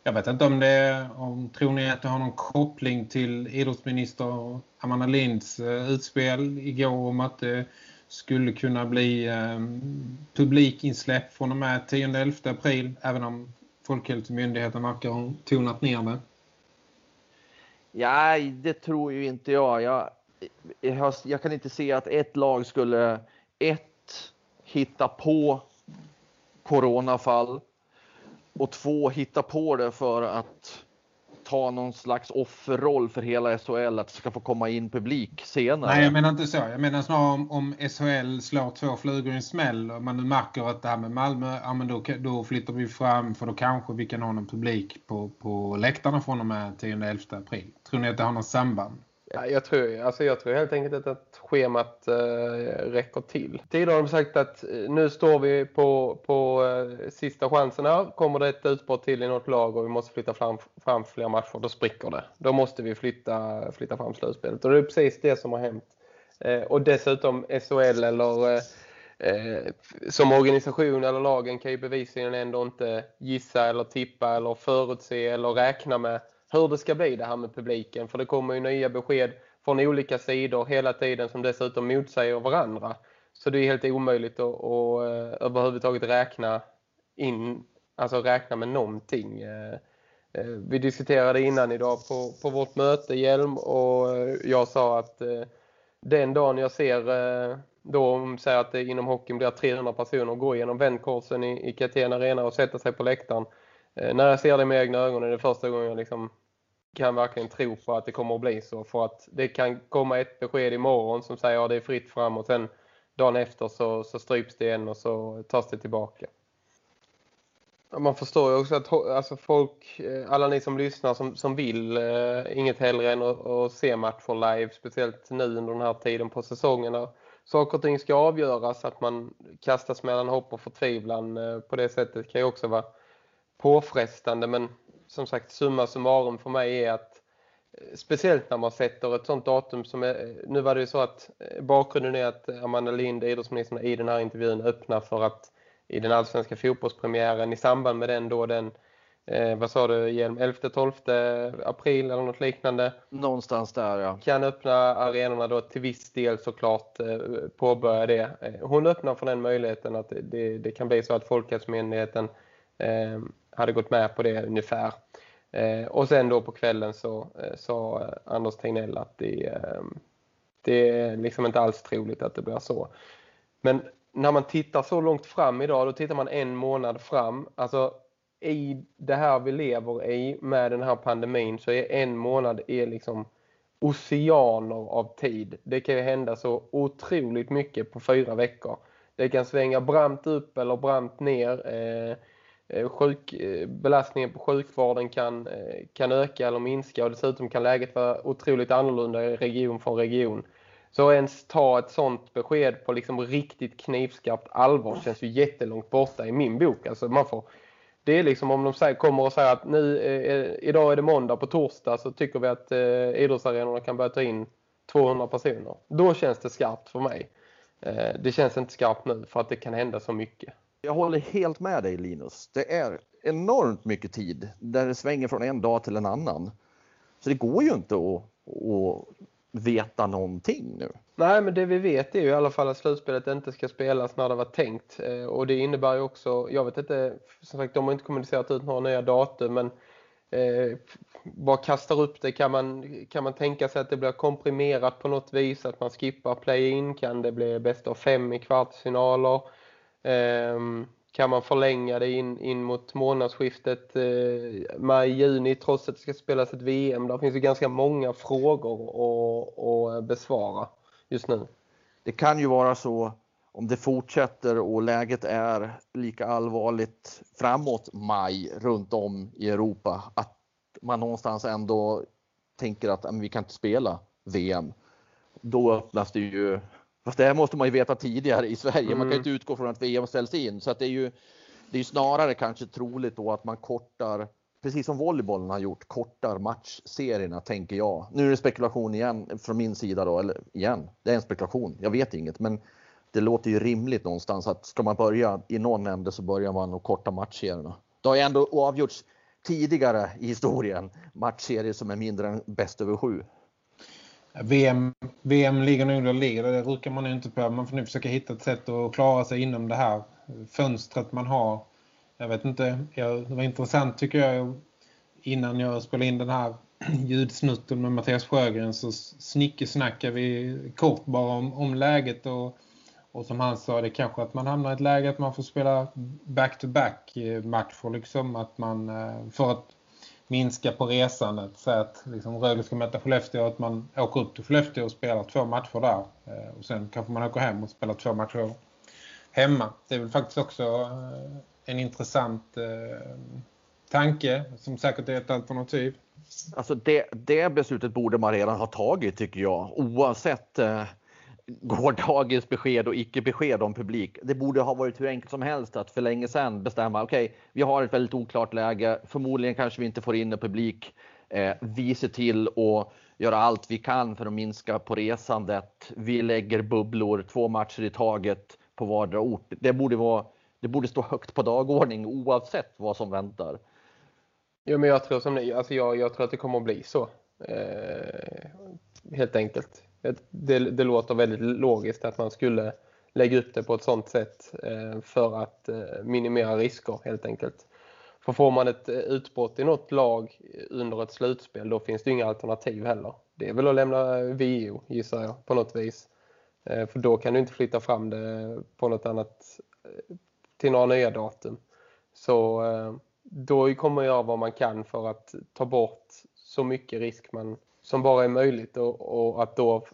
jag vet inte om det om tror ni att det har någon koppling till idrottsminister Amanda Linds eh, utspel igår om att det skulle kunna bli ehm, publikinsläpp från och med 10-11 april. Även om Folkhälsomyndigheten verkar ha tonat ner det. Ja, det tror ju inte jag. Jag, jag. jag, kan inte se att ett lag skulle ett hitta på coronafall och två hitta på det för att ta någon slags offerroll för hela SHL att det ska få komma in publik senare. Nej, jag menar inte så. Jag menar snarare om, om SHL slår två flugor i en smäll och man nu märker att det här med Malmö, ja men då, då flyttar vi fram för då kanske vi kan ha någon publik på, på läktarna från och med 10-11 april. Tror ni att det har något samband? Ja, jag, tror, alltså jag tror helt enkelt att schemat eh, räcker till. Tidigare har de sagt att eh, nu står vi på, på eh, sista chansen här. Kommer det ett utbrott till i något lag och vi måste flytta fram, fram fler matcher, då spricker det. Då måste vi flytta, flytta fram slutspelet. Och det är precis det som har hänt. Eh, och dessutom SHL eller eh, eh, som organisation eller lagen kan ju bevisligen ändå inte gissa eller tippa eller förutse eller räkna med hur det ska bli det här med publiken. För det kommer ju nya besked från olika sidor hela tiden som dessutom motsäger varandra. Så det är helt omöjligt att, att eh, överhuvudtaget räkna in, alltså räkna med någonting. Eh, eh, vi diskuterade innan idag på, på vårt möte Hjelm och jag sa att den dagen jag ser då säger att det inom hockeyn blir 300 personer gå igenom vändkorsen i, i Katena Arena och sätta sig på läktaren när jag ser det med egna ögon är det första gången jag liksom kan verkligen tro på att det kommer att bli så. För att det kan komma ett besked imorgon som säger att ja, det är fritt fram och sen dagen efter så, så stryps det igen och så tas det tillbaka. Man förstår ju också att alltså folk, eh, alla ni som lyssnar som, som vill eh, inget hellre än att, att se matcher live, speciellt nu under den här tiden på säsongen när saker och ting ska avgöras, att man kastas mellan hopp och förtvivlan eh, på det sättet kan ju också vara påfrestande men som sagt summa summarum för mig är att eh, speciellt när man sätter ett sånt datum som är, nu var det ju så att eh, bakgrunden är att Amanda Lind, idrottsministern i den här intervjun öppnar för att i den allsvenska fotbollspremiären i samband med den då den eh, vad sa du, Hjelm, 11-12 april eller något liknande. Någonstans där ja. Kan öppna arenorna då till viss del såklart eh, påbörja det. Hon öppnar för den möjligheten att det, det kan bli så att Folkhälsomyndigheten eh, hade gått med på det ungefär. Eh, och sen då på kvällen så eh, sa Anders Tegnell att det, eh, det är liksom inte alls troligt att det blir så. Men när man tittar så långt fram idag, då tittar man en månad fram. Alltså i det här vi lever i med den här pandemin så är en månad är liksom oceaner av tid. Det kan ju hända så otroligt mycket på fyra veckor. Det kan svänga brant upp eller brant ner. Eh, Eh, sjuk, eh, belastningen på sjukvården kan, eh, kan öka eller minska och dessutom kan läget vara otroligt annorlunda region från region. Så ens ta ett sånt besked på liksom riktigt knivskarpt allvar känns ju jättelångt borta i min bok. Alltså man får, det är liksom om de säger, kommer och säger att nu, eh, idag är det måndag, på torsdag så tycker vi att eh, idrottsarenorna kan börja ta in 200 personer. Då känns det skarpt för mig. Eh, det känns inte skarpt nu för att det kan hända så mycket. Jag håller helt med dig Linus. Det är enormt mycket tid där det svänger från en dag till en annan. Så det går ju inte att, att veta någonting nu. Nej, men det vi vet är ju i alla fall att slutspelet inte ska spelas när det var tänkt. Eh, och det innebär ju också, jag vet inte, som sagt de har inte kommunicerat ut några nya datum men eh, bara kastar upp det. Kan man, kan man tänka sig att det blir komprimerat på något vis? Att man skippar play-in? Kan det bli bäst av fem i kvartsfinaler? Ehm, kan man förlänga det in, in mot månadsskiftet eh, maj-juni trots att det ska spelas ett VM? Där finns ju ganska många frågor att, att eh, besvara just nu. Det kan ju vara så om det fortsätter och läget är lika allvarligt framåt maj runt om i Europa att man någonstans ändå tänker att vi kan inte spela VM. Då öppnas det ju Fast det här måste man ju veta tidigare i Sverige. Mm. Man kan mm. inte utgå från att VM ställs in. Så att det är ju det är snarare kanske troligt då att man kortar, precis som volleybollen har gjort, kortar matchserierna tänker jag. Nu är det spekulation igen från min sida då, eller igen, det är en spekulation, jag vet inget, men det låter ju rimligt någonstans att ska man börja i någon ände så börjar man att korta matchserierna. Det har ju ändå avgjorts tidigare i historien matchserier som är mindre än bäst över sju. VM, VM ligger nog där ligger. Det rukar man inte på. Man får nu försöka hitta ett sätt att klara sig inom det här fönstret man har. Jag vet inte. det var intressant tycker jag innan jag spelade in den här ljudsnutten med Mattias Sjögren så snickesnackade vi kort bara om, om läget och, och som han sa det kanske att man hamnar i ett läge att man får spela back-to-back -back matcher liksom att man eh, för att minska på resandet. Så att liksom Rögle ska möta Skellefteå att man åker upp till Skellefteå och spelar två matcher där. Eh, och sen kanske man åker hem och spelar två matcher hemma. Det är väl faktiskt också eh, en intressant eh, tanke som säkert är ett alternativ. Alltså det, det beslutet borde man redan ha tagit tycker jag. Oavsett eh, gårdagens besked och icke-besked om publik. Det borde ha varit hur enkelt som helst att för länge sedan bestämma, okej, okay, vi har ett väldigt oklart läge, förmodligen kanske vi inte får in en publik. Eh, vi ser till att göra allt vi kan för att minska på resandet. Vi lägger bubblor, två matcher i taget på vardera ort. Det borde, vara, det borde stå högt på dagordning oavsett vad som väntar. Ja, men jag tror, som alltså jag, jag tror att det kommer att bli så. Eh, helt enkelt det, det låter väldigt logiskt att man skulle lägga upp det på ett sånt sätt eh, för att eh, minimera risker helt enkelt. För får man ett eh, utbrott i något lag under ett slutspel då finns det inga alternativ heller. Det är väl att lämna VO gissar jag på något vis. För då kan du inte flytta fram det på något annat till några nya datum. Så då kommer jag göra vad man kan för att ta bort så mycket risk man som bara är möjligt och, och, att då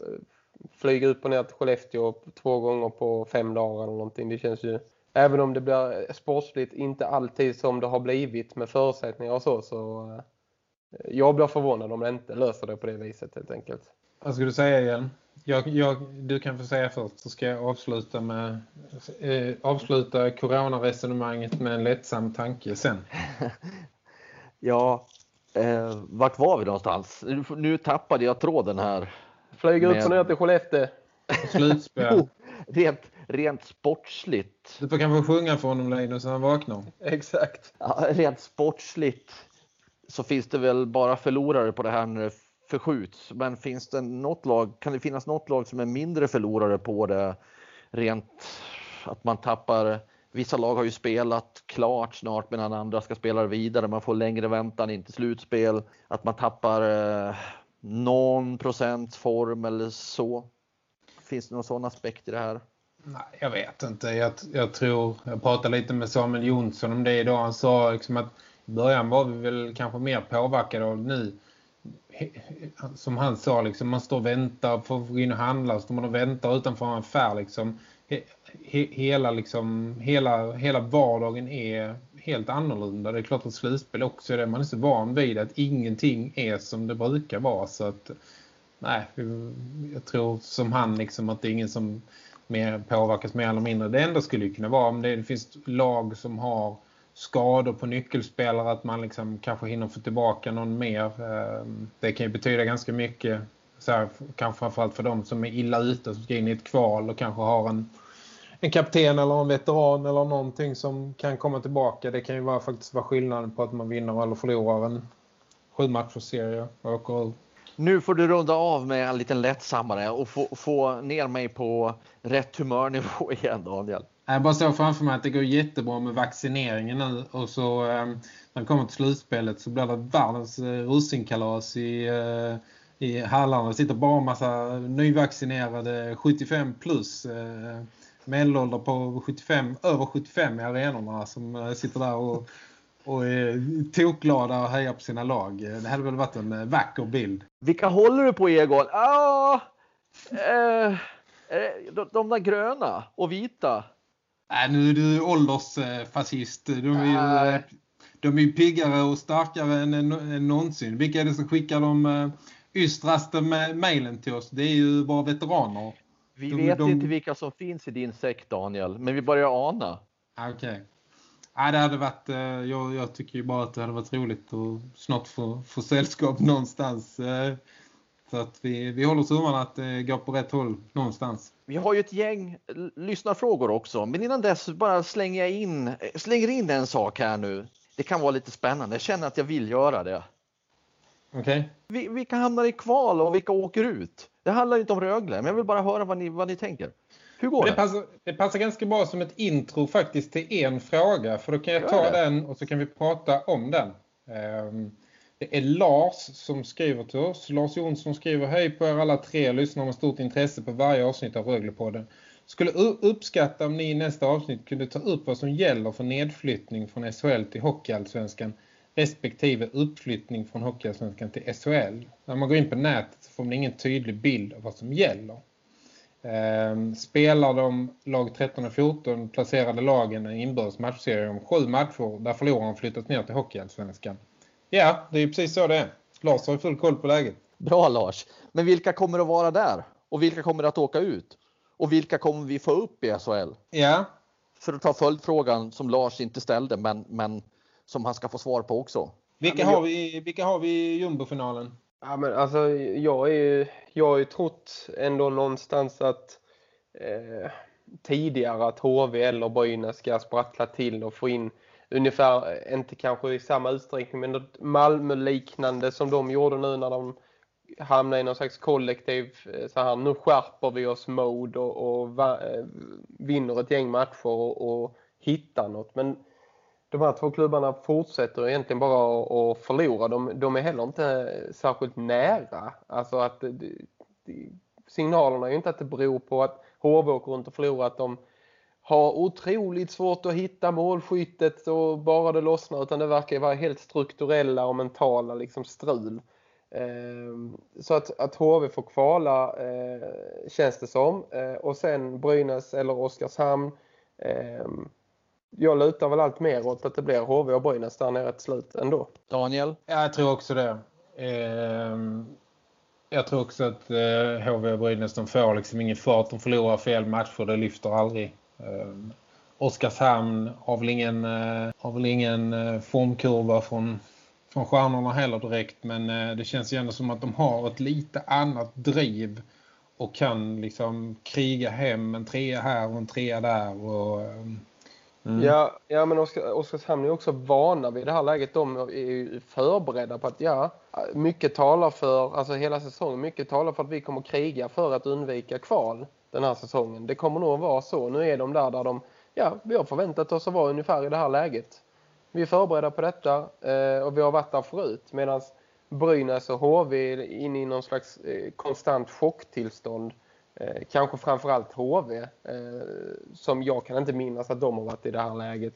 flyga upp och ner till Skellefteå två gånger på fem dagar eller någonting. Det känns ju, även om det blir sportsligt inte alltid som det har blivit med förutsättningar och så, så eh, jag blir förvånad om det inte löser det på det viset helt enkelt. Vad ska du säga igen? Jag, jag, du kan få säga först så ska jag avsluta med eh, avsluta coronaresonemanget med en lättsam tanke sen. ja, Eh, vart var vi någonstans? Nu, nu tappade jag tråden här. Flyger med... upp och ner till Skellefteå. Slutspel. rent, rent sportsligt. Du får kanske sjunga för honom Linus när han vaknar. Exakt. Ja, rent sportsligt så finns det väl bara förlorare på det här när det förskjuts. Men finns det något lag, kan det finnas något lag som är mindre förlorare på det rent att man tappar Vissa lag har ju spelat klart snart medan andra ska spela vidare. Man får längre väntan in till slutspel. Att man tappar eh, någon procents form eller så. Finns det någon sån aspekt i det här? Nej, jag vet inte. Jag, jag tror, jag pratade lite med Samuel Jonsson om det idag. Han sa liksom att i början var vi väl kanske mer påverkade av nu som han sa, liksom, man står och väntar får att gå in och handla. står man och väntar utanför en affär. Liksom he, hela, liksom, hela, hela vardagen är helt annorlunda. Det är klart att slutspel också är det. Man är så van vid att ingenting är som det brukar vara. Så att, nej, jag tror som han liksom att det är ingen som mer påverkas mer eller mindre. Det enda skulle ju kunna vara om det, det finns lag som har skador på nyckelspelare att man liksom kanske hinner få tillbaka någon mer. Ehm, det kan ju betyda ganska mycket så här, kanske framförallt för de som är illa ute som ska in i ett kval och kanske har en en kapten eller en veteran eller någonting som kan komma tillbaka. Det kan ju vara, faktiskt vara skillnaden på att man vinner eller förlorar en sju matchserie Nu får du runda av med en liten lättsammare och få, få ner mig på rätt humörnivå igen Daniel. Jag bara så framför mig att det går jättebra med vaccineringen nu och så eh, när det kommer till slutspelet så blir det världens eh, russinkalas i, eh, i hallarna. Det sitter bara en massa nyvaccinerade 75 plus eh, medelålder på 75, över 75 i arenorna som eh, sitter där och, och är tokglada och hejar på sina lag. Det hade väl varit en eh, vacker bild. Vilka håller du på Egon? Ah, eh, de, de där gröna och vita. Nej, nu är du åldersfascist. De är ju, de är piggare och starkare än, än någonsin. Vilka är det som skickar de ystraste mejlen till oss? Det är ju bara veteraner. Vi de, vet de... inte vilka som finns i din säck Daniel, men vi börjar ana. Okej. Okay. Ja, det hade varit, eh, jag, jag tycker ju bara att det hade varit roligt att snart få, få sällskap någonstans. Eh, så att vi, vi håller tummarna att det går på rätt håll någonstans. Vi har ju ett gäng lyssnarfrågor också, men innan dess bara slänger jag in, slänger in en sak här nu. Det kan vara lite spännande. Jag känner att jag vill göra det. Okay. Vilka hamnar i kval och vilka åker ut? Det handlar inte om Rögle, men jag vill bara höra vad ni, vad ni tänker. Hur går det? Det passar, det passar ganska bra som ett intro faktiskt till en fråga. För då kan jag ta den och så kan vi prata om den. Um, det är Lars som skriver till oss. Lars Jonsson skriver Hej på er alla tre. Lyssnar med stort intresse på varje avsnitt av Röglepodden. Skulle uppskatta om ni i nästa avsnitt kunde ta upp vad som gäller för nedflyttning från SHL till Hockeyallsvenskan respektive uppflyttning från Hockeyallsvenskan till SHL. När man går in på nätet så får man ingen tydlig bild av vad som gäller. Ehm, spelar de lag 13 och 14 placerade lagen en inbördes matchserie om sju matcher där förloraren flyttat ner till Hockeyallsvenskan. Ja, det är precis så det är. Lars har full koll på läget. Bra Lars. Men vilka kommer att vara där? Och vilka kommer att åka ut? Och vilka kommer vi få upp i SHL? Ja. För att ta följdfrågan som Lars inte ställde men, men som han ska få svar på också. Vilka, ja, har, vi, vilka har vi i jumbofinalen? Ja, men alltså, jag, är, jag har ju trott ändå någonstans att eh, tidigare att HV eller Brynäs ska sprattla till och få in ungefär, inte kanske i samma utsträckning, men något Malmö-liknande som de gjorde nu när de hamnade i någon slags kollektiv, eh, så här, nu skärper vi oss mode och, och va, eh, vinner ett gäng matcher och, och hittar något. Men de här två klubbarna fortsätter egentligen bara att förlora. De, de är heller inte särskilt nära. Alltså att signalerna är ju inte att det beror på att HV åker runt och förlorar att de har otroligt svårt att hitta målskyttet och bara det lossnar utan det verkar vara helt strukturella och mentala liksom strul. Ehm, så att, att HV får kvala eh, känns det som. Eh, och sen Brynäs eller Oskarshamn. Ehm, Ehm, jag lutar väl allt mer åt att det blir HV och Brynäs där nere ett slut ändå. Daniel? Ja, jag tror också det. Ehm, jag tror också att HV och Brynäs de får liksom ingen fart. De förlorar fel matcher, det lyfter aldrig. Eh, Oskarshamn har väl ingen, eh, har väl ingen eh, formkurva från, från stjärnorna heller direkt. Men eh, det känns ju ändå som att de har ett lite annat driv och kan liksom kriga hem en trea här och en trea där. Och, mm. ja, ja, men Oskarshamn är också vana vid det här läget. De är ju förberedda på att ja, mycket talar för, alltså hela säsongen, mycket talar för att vi kommer kriga för att undvika kval den här säsongen. Det kommer nog vara så. Nu är de där där de, ja, vi har förväntat oss att vara ungefär i det här läget. Vi är förberedda på detta eh, och vi har varit där förut. Medan Brynäs och HV är inne i någon slags eh, konstant chocktillstånd. Eh, kanske framförallt HV. Eh, som jag kan inte minnas att de har varit i det här läget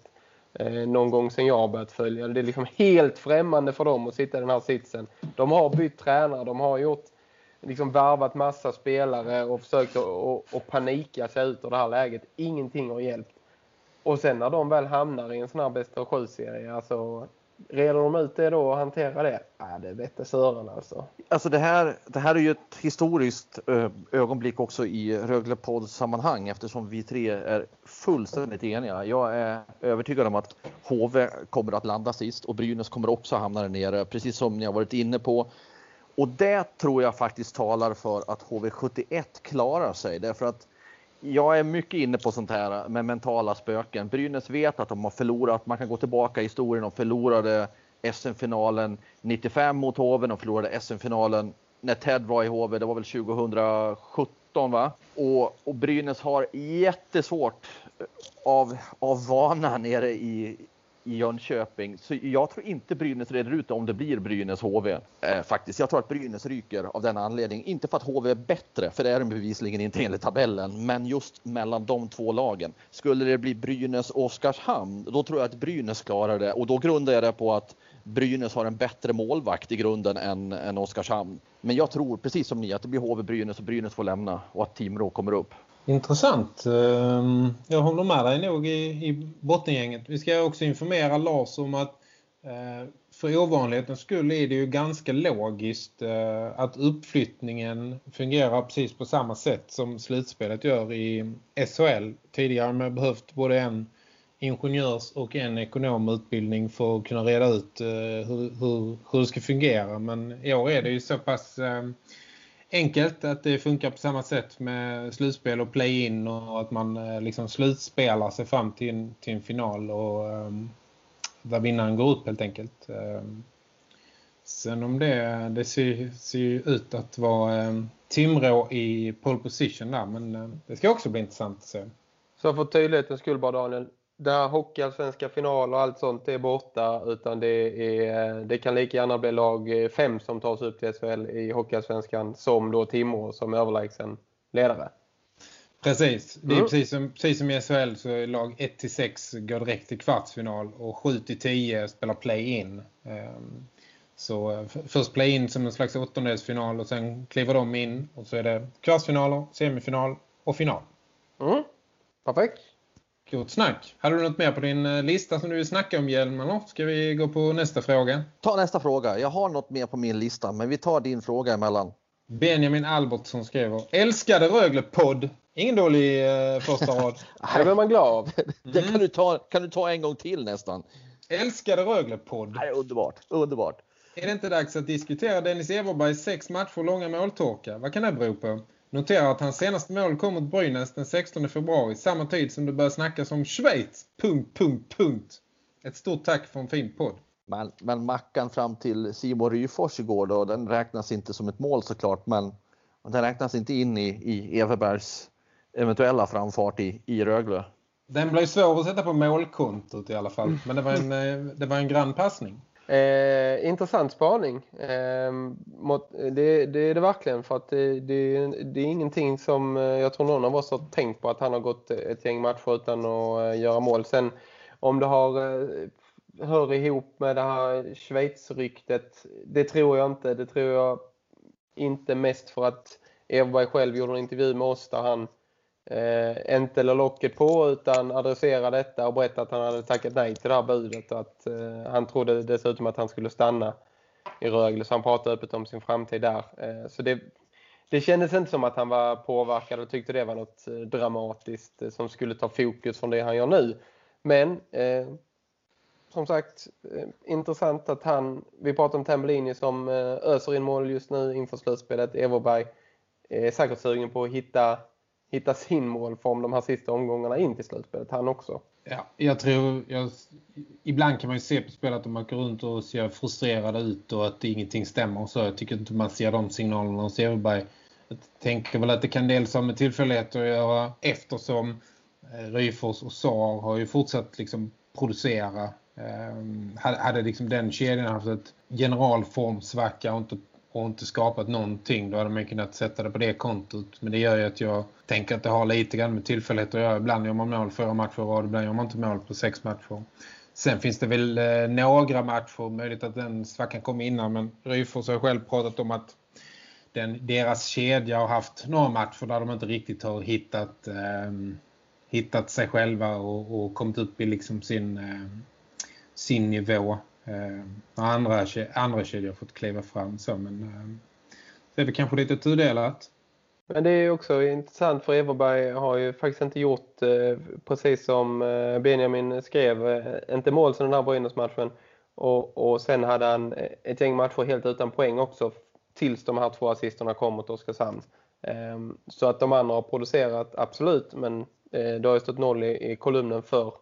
eh, någon gång sedan jag har börjat följa. Det är liksom helt främmande för dem att sitta i den här sitsen. De har bytt tränare, de har gjort liksom varvat massa spelare och försökt att panika sig ut ur det här läget. Ingenting har hjälpt. Och sen när de väl hamnar i en sån här bästa sju serie alltså Reder de ut det då och hanterar det? Ja, det vette Sören alltså. Alltså det här, det här är ju ett historiskt eh, ögonblick också i Rögle sammanhang eftersom vi tre är fullständigt eniga. Jag är övertygad om att HV kommer att landa sist och Brynäs kommer också hamna där nere. Precis som ni har varit inne på och det tror jag faktiskt talar för att HV71 klarar sig. Därför att jag är mycket inne på sånt här med mentala spöken. Brynäs vet att de har förlorat. Man kan gå tillbaka i historien. De förlorade SM-finalen 95 mot HV. De förlorade SM-finalen när Ted var i HV. Det var väl 2017 va? Och, och Brynäs har jättesvårt av, av vana nere i, i Jönköping. Så jag tror inte Brynäs reder ut om det blir Brynäs HV. Eh, faktiskt. Jag tror att Brynäs ryker av den anledningen. Inte för att HV är bättre, för det är de bevisligen inte enligt tabellen. Men just mellan de två lagen. Skulle det bli Brynäs Oskarshamn, då tror jag att Brynäs klarar det. Och då grundar jag det på att Brynäs har en bättre målvakt i grunden än, än Oskarshamn. Men jag tror precis som ni att det blir HV Brynäs och Brynäs får lämna och att Timrå kommer upp. Intressant. Ehm, jag håller med dig nog i, i bottengänget. Vi ska också informera Lars om att eh, för ovanlighetens skull är det ju ganska logiskt eh, att uppflyttningen fungerar precis på samma sätt som slutspelet gör i SHL. Tidigare har man behövt både en ingenjörs- och en ekonomutbildning för att kunna reda ut eh, hur, hur, hur det ska fungera. Men i år är det ju så pass enkelt att det funkar på samma sätt med slutspel och play-in och att man eh, liksom slutspelar sig fram till en, till en final och um, där vinnaren går upp helt enkelt. Um, sen om det, det ser, ser ju ut att vara um, Timrå i pole position där men um, det ska också bli intressant att se. Så för tydlighetens skull bara Daniel, där hockeyallsvenska final och allt sånt är borta utan det, är, det kan lika gärna bli lag 5 som tas upp till SHL i hockeyallsvenskan som då Timrå som överlägsen ledare. Precis, det är Mm. precis, som, precis som i SHL så är lag 1-6 går direkt till kvartsfinal och 7-10 spelar play-in. Ehm, Så eh, först play-in som en slags åttondelsfinal och sen kliver de in och så är det kvartsfinaler, semifinal och final. Mm. Perfekt. Gott snack. Hade du något mer på din lista som du vill snacka om Hjelm? Ska vi gå på nästa fråga? Ta nästa fråga. Jag har något mer på min lista, men vi tar din fråga emellan. Benjamin Albertsson skriver Älskade Rögle-podd. Ingen dålig eh, första rad. Det blir man glad av. Det kan du, ta, kan du ta en gång till nästan. Älskade Rögle-podd. Underbart, underbart. Är det inte dags att diskutera Dennis Everbergs sex matcher långa måltorka? Vad kan det bero på? Notera att hans senaste mål kom mot Brynäs den 16 februari, samma tid som det började snackas om Schweiz. Punkt, punkt, punkt. Ett stort tack för en fin podd. Men, men mackan fram till Simon Ryfors igår då, den räknas inte som ett mål såklart, men den räknas inte in i, i Everbergs eventuella framfart i, i Rögle. Den blev svår att sätta på målkontot i alla fall, men det var en, eh, det var en grann passning. Eh, intressant spaning. Eh, mot, det, det är det verkligen för att det, det, det är ingenting som eh, jag tror någon av oss har tänkt på att han har gått ett gäng matcher utan att eh, göra mål. Sen om det har eh, hör ihop med det här Schweiz-ryktet, det tror jag inte. Det tror jag inte mest för att Everberg själv gjorde en intervju med oss där han eh, inte la locket på utan adressera detta och berätta att han hade tackat nej till det här budet och att eh, han trodde dessutom att han skulle stanna i Rögle så han pratade öppet om sin framtid där. Eh, så det, det kändes inte som att han var påverkad och tyckte det var något eh, dramatiskt eh, som skulle ta fokus från det han gör nu. Men eh, som sagt, eh, intressant att han, vi pratar om Tambellini som eh, öser in mål just nu inför slutspelet. Everberg eh, är säkert sugen på att hitta, hitta sin målform de här sista omgångarna in till slutspelet, han också. Ja, jag tror, jag, ibland kan man ju se på spelet att de åker runt och ser frustrerade ut och att ingenting stämmer och så. Jag tycker inte man ser de signalerna hos Everberg. Jag tänker väl att det kan dels ha med tillfälligheter att göra eftersom eh, Ryfors och Saar har ju fortsatt liksom producera. Ehm, hade, hade liksom den kedjan haft ett generalformsvacka och inte, och inte skapat någonting, då hade man kunnat sätta det på det kontot. Men det gör ju att jag tänker att det har lite grann med tillfälligheter att göra. Ibland gör man mål fyra matcher och ibland gör man inte mål på sex matcher. Sen finns det väl eh, några matcher, möjligt att den svackan kom innan, men Ryfors har själv pratat om att den, deras kedja har haft några matcher där de inte riktigt har hittat, eh, hittat sig själva och, och kommit upp i liksom sin, eh, sin nivå. Eh, andra, andra kedjor har fått kliva fram. Så, men eh, det är väl kanske lite tudelat. Men det är också intressant för Everberg har ju faktiskt inte gjort eh, precis som eh, Benjamin skrev, eh, inte mål sedan den här Brynäs-matchen. Och, och sen hade han eh, ett gäng matcher helt utan poäng också tills de här två assisterna kom mot Oskarshamn. Eh, så att de andra har producerat, absolut, men eh, det har ju stått noll i, i kolumnen för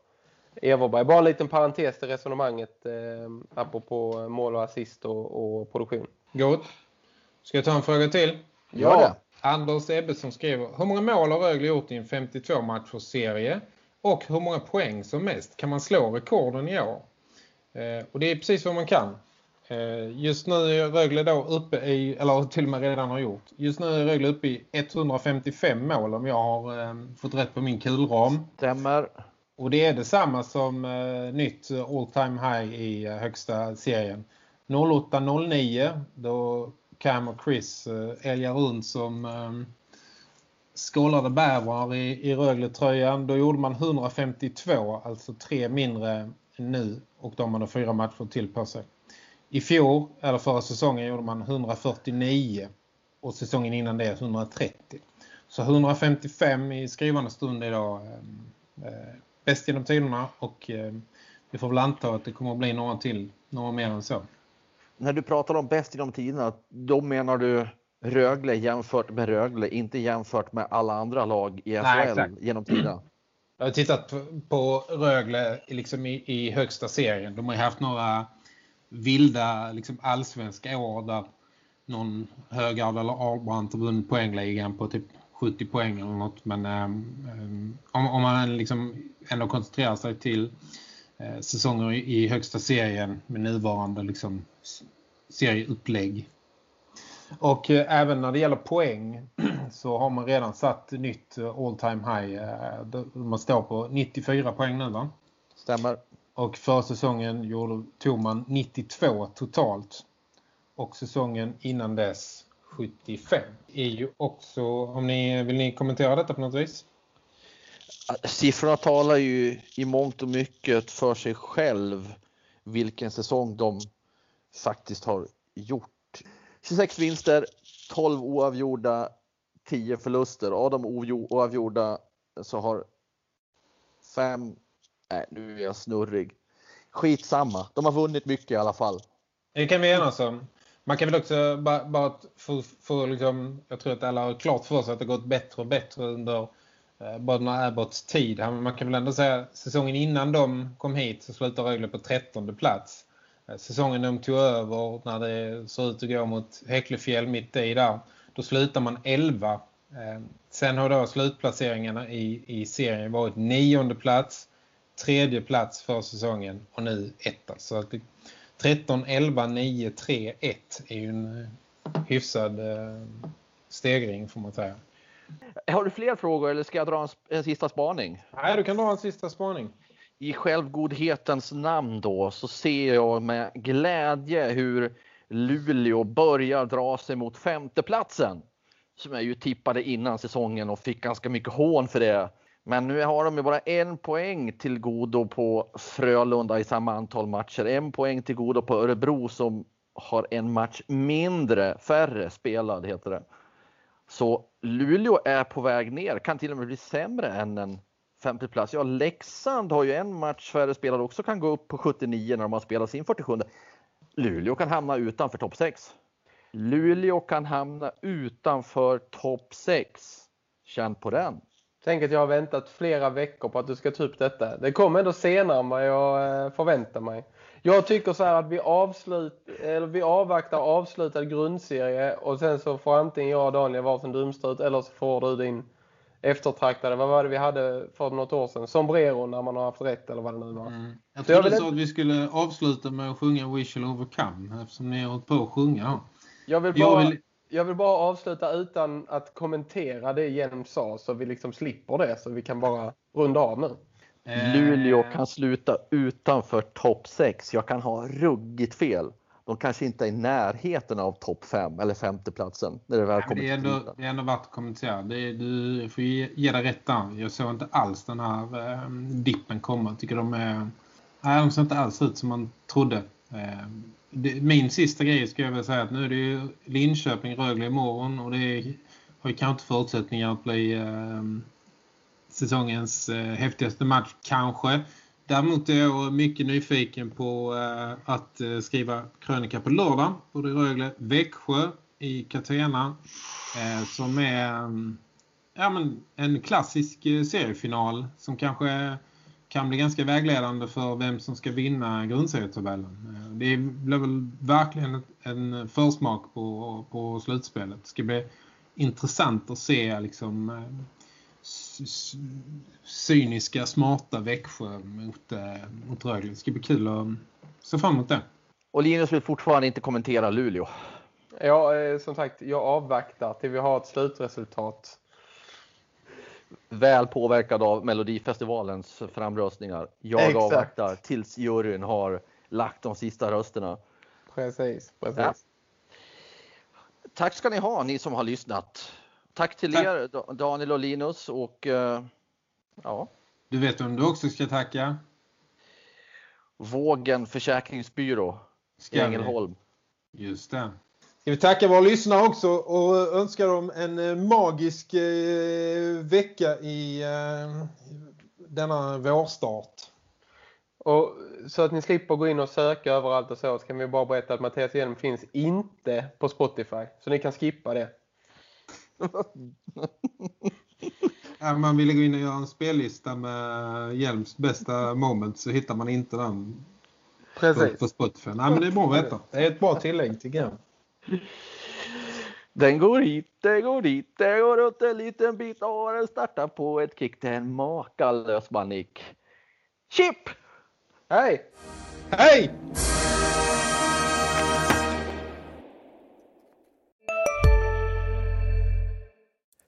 Everberg. Bara en liten parentes till resonemanget eh, apropå mål och assist och, och produktion. Gott. Ska jag ta en fråga till? Gör det. Anders Ebbesson skriver, hur många mål har Rögle gjort i en 52 matchers serie? Och hur många poäng som mest? Kan man slå rekorden i år? Eh, och det är precis vad man kan. Eh, just nu är Rögle då uppe i, eller till och med redan har gjort. Just nu är Rögle uppe i 155 mål om jag har eh, fått rätt på min kulram. Stämmer. Och det är detsamma som eh, nytt all time high i eh, högsta serien. 08-09 då Cam och Chris eh, älgar runt som eh, skållade bävrar i, i Rögle-tröjan. Då gjorde man 152, alltså tre mindre än nu. Och de hade fyra matcher till på sig. I fjol, eller förra säsongen, gjorde man 149. Och säsongen innan det 130. Så 155 i skrivande stund idag. Eh, eh bäst genom tiderna och eh, vi får väl anta att det kommer att bli några till, några mer än så. När du pratar om bäst genom tiderna, då menar du Rögle jämfört med Rögle, inte jämfört med alla andra lag i SHL genom tiderna? Jag har tittat på Rögle liksom i, i högsta serien. De har haft några vilda liksom allsvenska år där någon Högard eller Albrandt har vunnit poängligan på typ 70 poäng eller något. Men um, om, om, man liksom ändå koncentrerar sig till uh, säsonger i, högsta serien med nuvarande liksom serieupplägg. Och uh, även när det gäller poäng så har man redan satt nytt all time high. Man står på 94 poäng nu va? Stämmer. Och för säsongen gjorde, tog man 92 totalt. Och säsongen innan dess 75. Är ju också, om ni, vill ni kommentera detta på något vis? Siffrorna talar ju i mångt och mycket för sig själv vilken säsong de faktiskt har gjort. 26 vinster, 12 oavgjorda, 10 förluster. Av de oavgjorda så har 5 Nej, nu är jag snurrig. Skitsamma. De har vunnit mycket i alla fall. Det kan vi enas om. Man kan väl också bara, bara för, för liksom, jag tror att alla har klart för sig att det gått bättre och bättre under eh, Badna Abbots tid. Man kan väl ändå säga att säsongen innan de kom hit så slutade Rögle på 13 plats. Eh, säsongen de tog över när det såg ut att gå mot Häcklefjäll mitt i där. Då slutar man 11. Eh, sen har då slutplaceringarna i, i serien varit nionde plats tredje plats för säsongen och nu etta. Så att 13, 11, 9, 3, 1 är ju en eh, hyfsad eh, stegring får man säga. Har du fler frågor eller ska jag dra en, en sista spaning? Nej, du kan dra en sista spaning. I självgodhetens namn då så ser jag med glädje hur Luleå börjar dra sig mot femteplatsen. Som jag ju tippade innan säsongen och fick ganska mycket hån för det. Men nu har de ju bara en poäng till godo på Frölunda i samma antal matcher. En poäng till godo på Örebro som har en match mindre, färre spelad heter det. Så Luleå är på väg ner, kan till och med bli sämre än en femte plats. Ja, Leksand har ju en match färre spelad också, kan gå upp på 79 när de har spelat sin 47. Luleå kan hamna utanför topp 6. Luleå kan hamna utanför topp 6. Känn på den. Tänk att jag har väntat flera veckor på att du ska ta upp detta. Det kommer ändå senare än vad jag eh, förväntar mig. Jag tycker så här att vi, avslut, eller vi avvaktar avslutad grundserie och sen så får antingen jag och Daniel varsin dumstrut eller så får du din eftertraktade, vad var det vi hade för något år sedan? Sombrero när man har haft rätt eller vad det nu var. Mm. Jag trodde så att vi skulle avsluta med att sjunga We shall overcome eftersom ni har hållit på att sjunga. Jag vill bara... Jag vill jag vill bara avsluta utan att kommentera det Jens sa så vi liksom slipper det så vi kan bara runda av nu. Luleå kan sluta utanför topp 6. Jag kan ha ruggigt fel. De kanske inte är i närheten av topp 5 eller femteplatsen. När det, väl det, är ändå, det är ändå värt att kommentera. Det är, du får ge, ge dig rätt där. Jag såg inte alls den här eh, dippen komma. Jag tycker de är... Nej, de ser inte alls ut som man trodde. Eh, min sista grej ska jag väl säga att nu är det ju Linköping, Rögle imorgon och det har ju kanske inte förutsättningar att bli eh, säsongens eh, häftigaste match kanske. Däremot är jag mycket nyfiken på eh, att eh, skriva krönika på lördag. Både Rögle, Växjö i Katena eh, som är ehm, ja, men en klassisk eh, seriefinal som kanske kan bli ganska vägledande för vem som ska vinna grundserietabellen. Eh, det blir väl verkligen en försmak på, på slutspelet. Det ska bli intressant att se liksom eh, cyniska, smarta Växjö mot, eh, mot Rögle. Det ska bli kul att se fram emot det. Och Linus vill fortfarande inte kommentera Luleå. Ja, som sagt, jag avvaktar till vi har ett slutresultat väl påverkad av Melodifestivalens framröstningar. Jag Exakt. avvaktar tills juryn har lagt de sista rösterna. Precis, precis. Ja. Tack ska ni ha, ni som har lyssnat. Tack till Tack. er, Daniel och Linus. Och, uh, ja. Du vet om du också ska tacka? Vågen försäkringsbyrå i Ängelholm. Just det. Ska vi tacka våra lyssnare också och önska dem en eh, magisk eh, vecka i, eh, denna vårstart. Och så att ni slipper gå in och söka överallt och så, så kan vi bara berätta att Mattias Hjelm finns inte på Spotify. Så ni kan skippa det. Om man ville gå in och göra en spellista med Hjelms bästa moments så hittar man inte den Precis. på Spotify. Nej, men det är bra att veta. Det är ett bra tillägg tycker jag. Den går hit, det går dit, det går åt en liten bit och den startar på ett kick. Det är en makalös manik. Chip! Hej! Hej!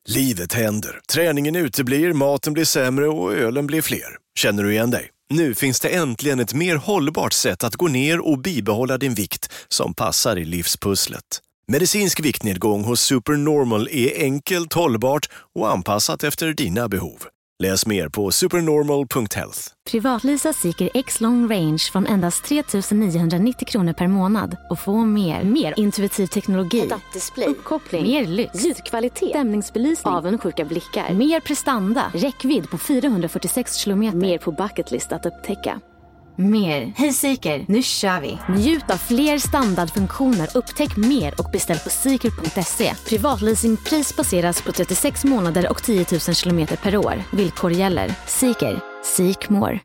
Livet händer. Träningen uteblir, maten blir sämre och ölen blir fler. Känner du igen dig? Nu finns det äntligen ett mer hållbart sätt att gå ner och bibehålla din vikt som passar i livspusslet. Medicinsk viktnedgång hos Supernormal är enkelt, hållbart och anpassat efter dina behov. Läs mer på supernormal.health. Privatlisa Seeker X-Long Range från endast 3 990 kronor per månad. Och få mer, mer intuitiv teknologi, Head-up-display. uppkoppling, mer lyx, Ljudkvalitet. stämningsbelysning, Avundsjuka blickar. mer prestanda, räckvidd på 446 kilometer. Mer på bucketlist att upptäcka. Mer. Hej Seeker, nu kör vi! Njut av fler standardfunktioner, upptäck mer och beställ på seeker.se. Privatleasingpris baseras på 36 månader och 10 000 kilometer per år. Villkor gäller. Seeker. Seek more.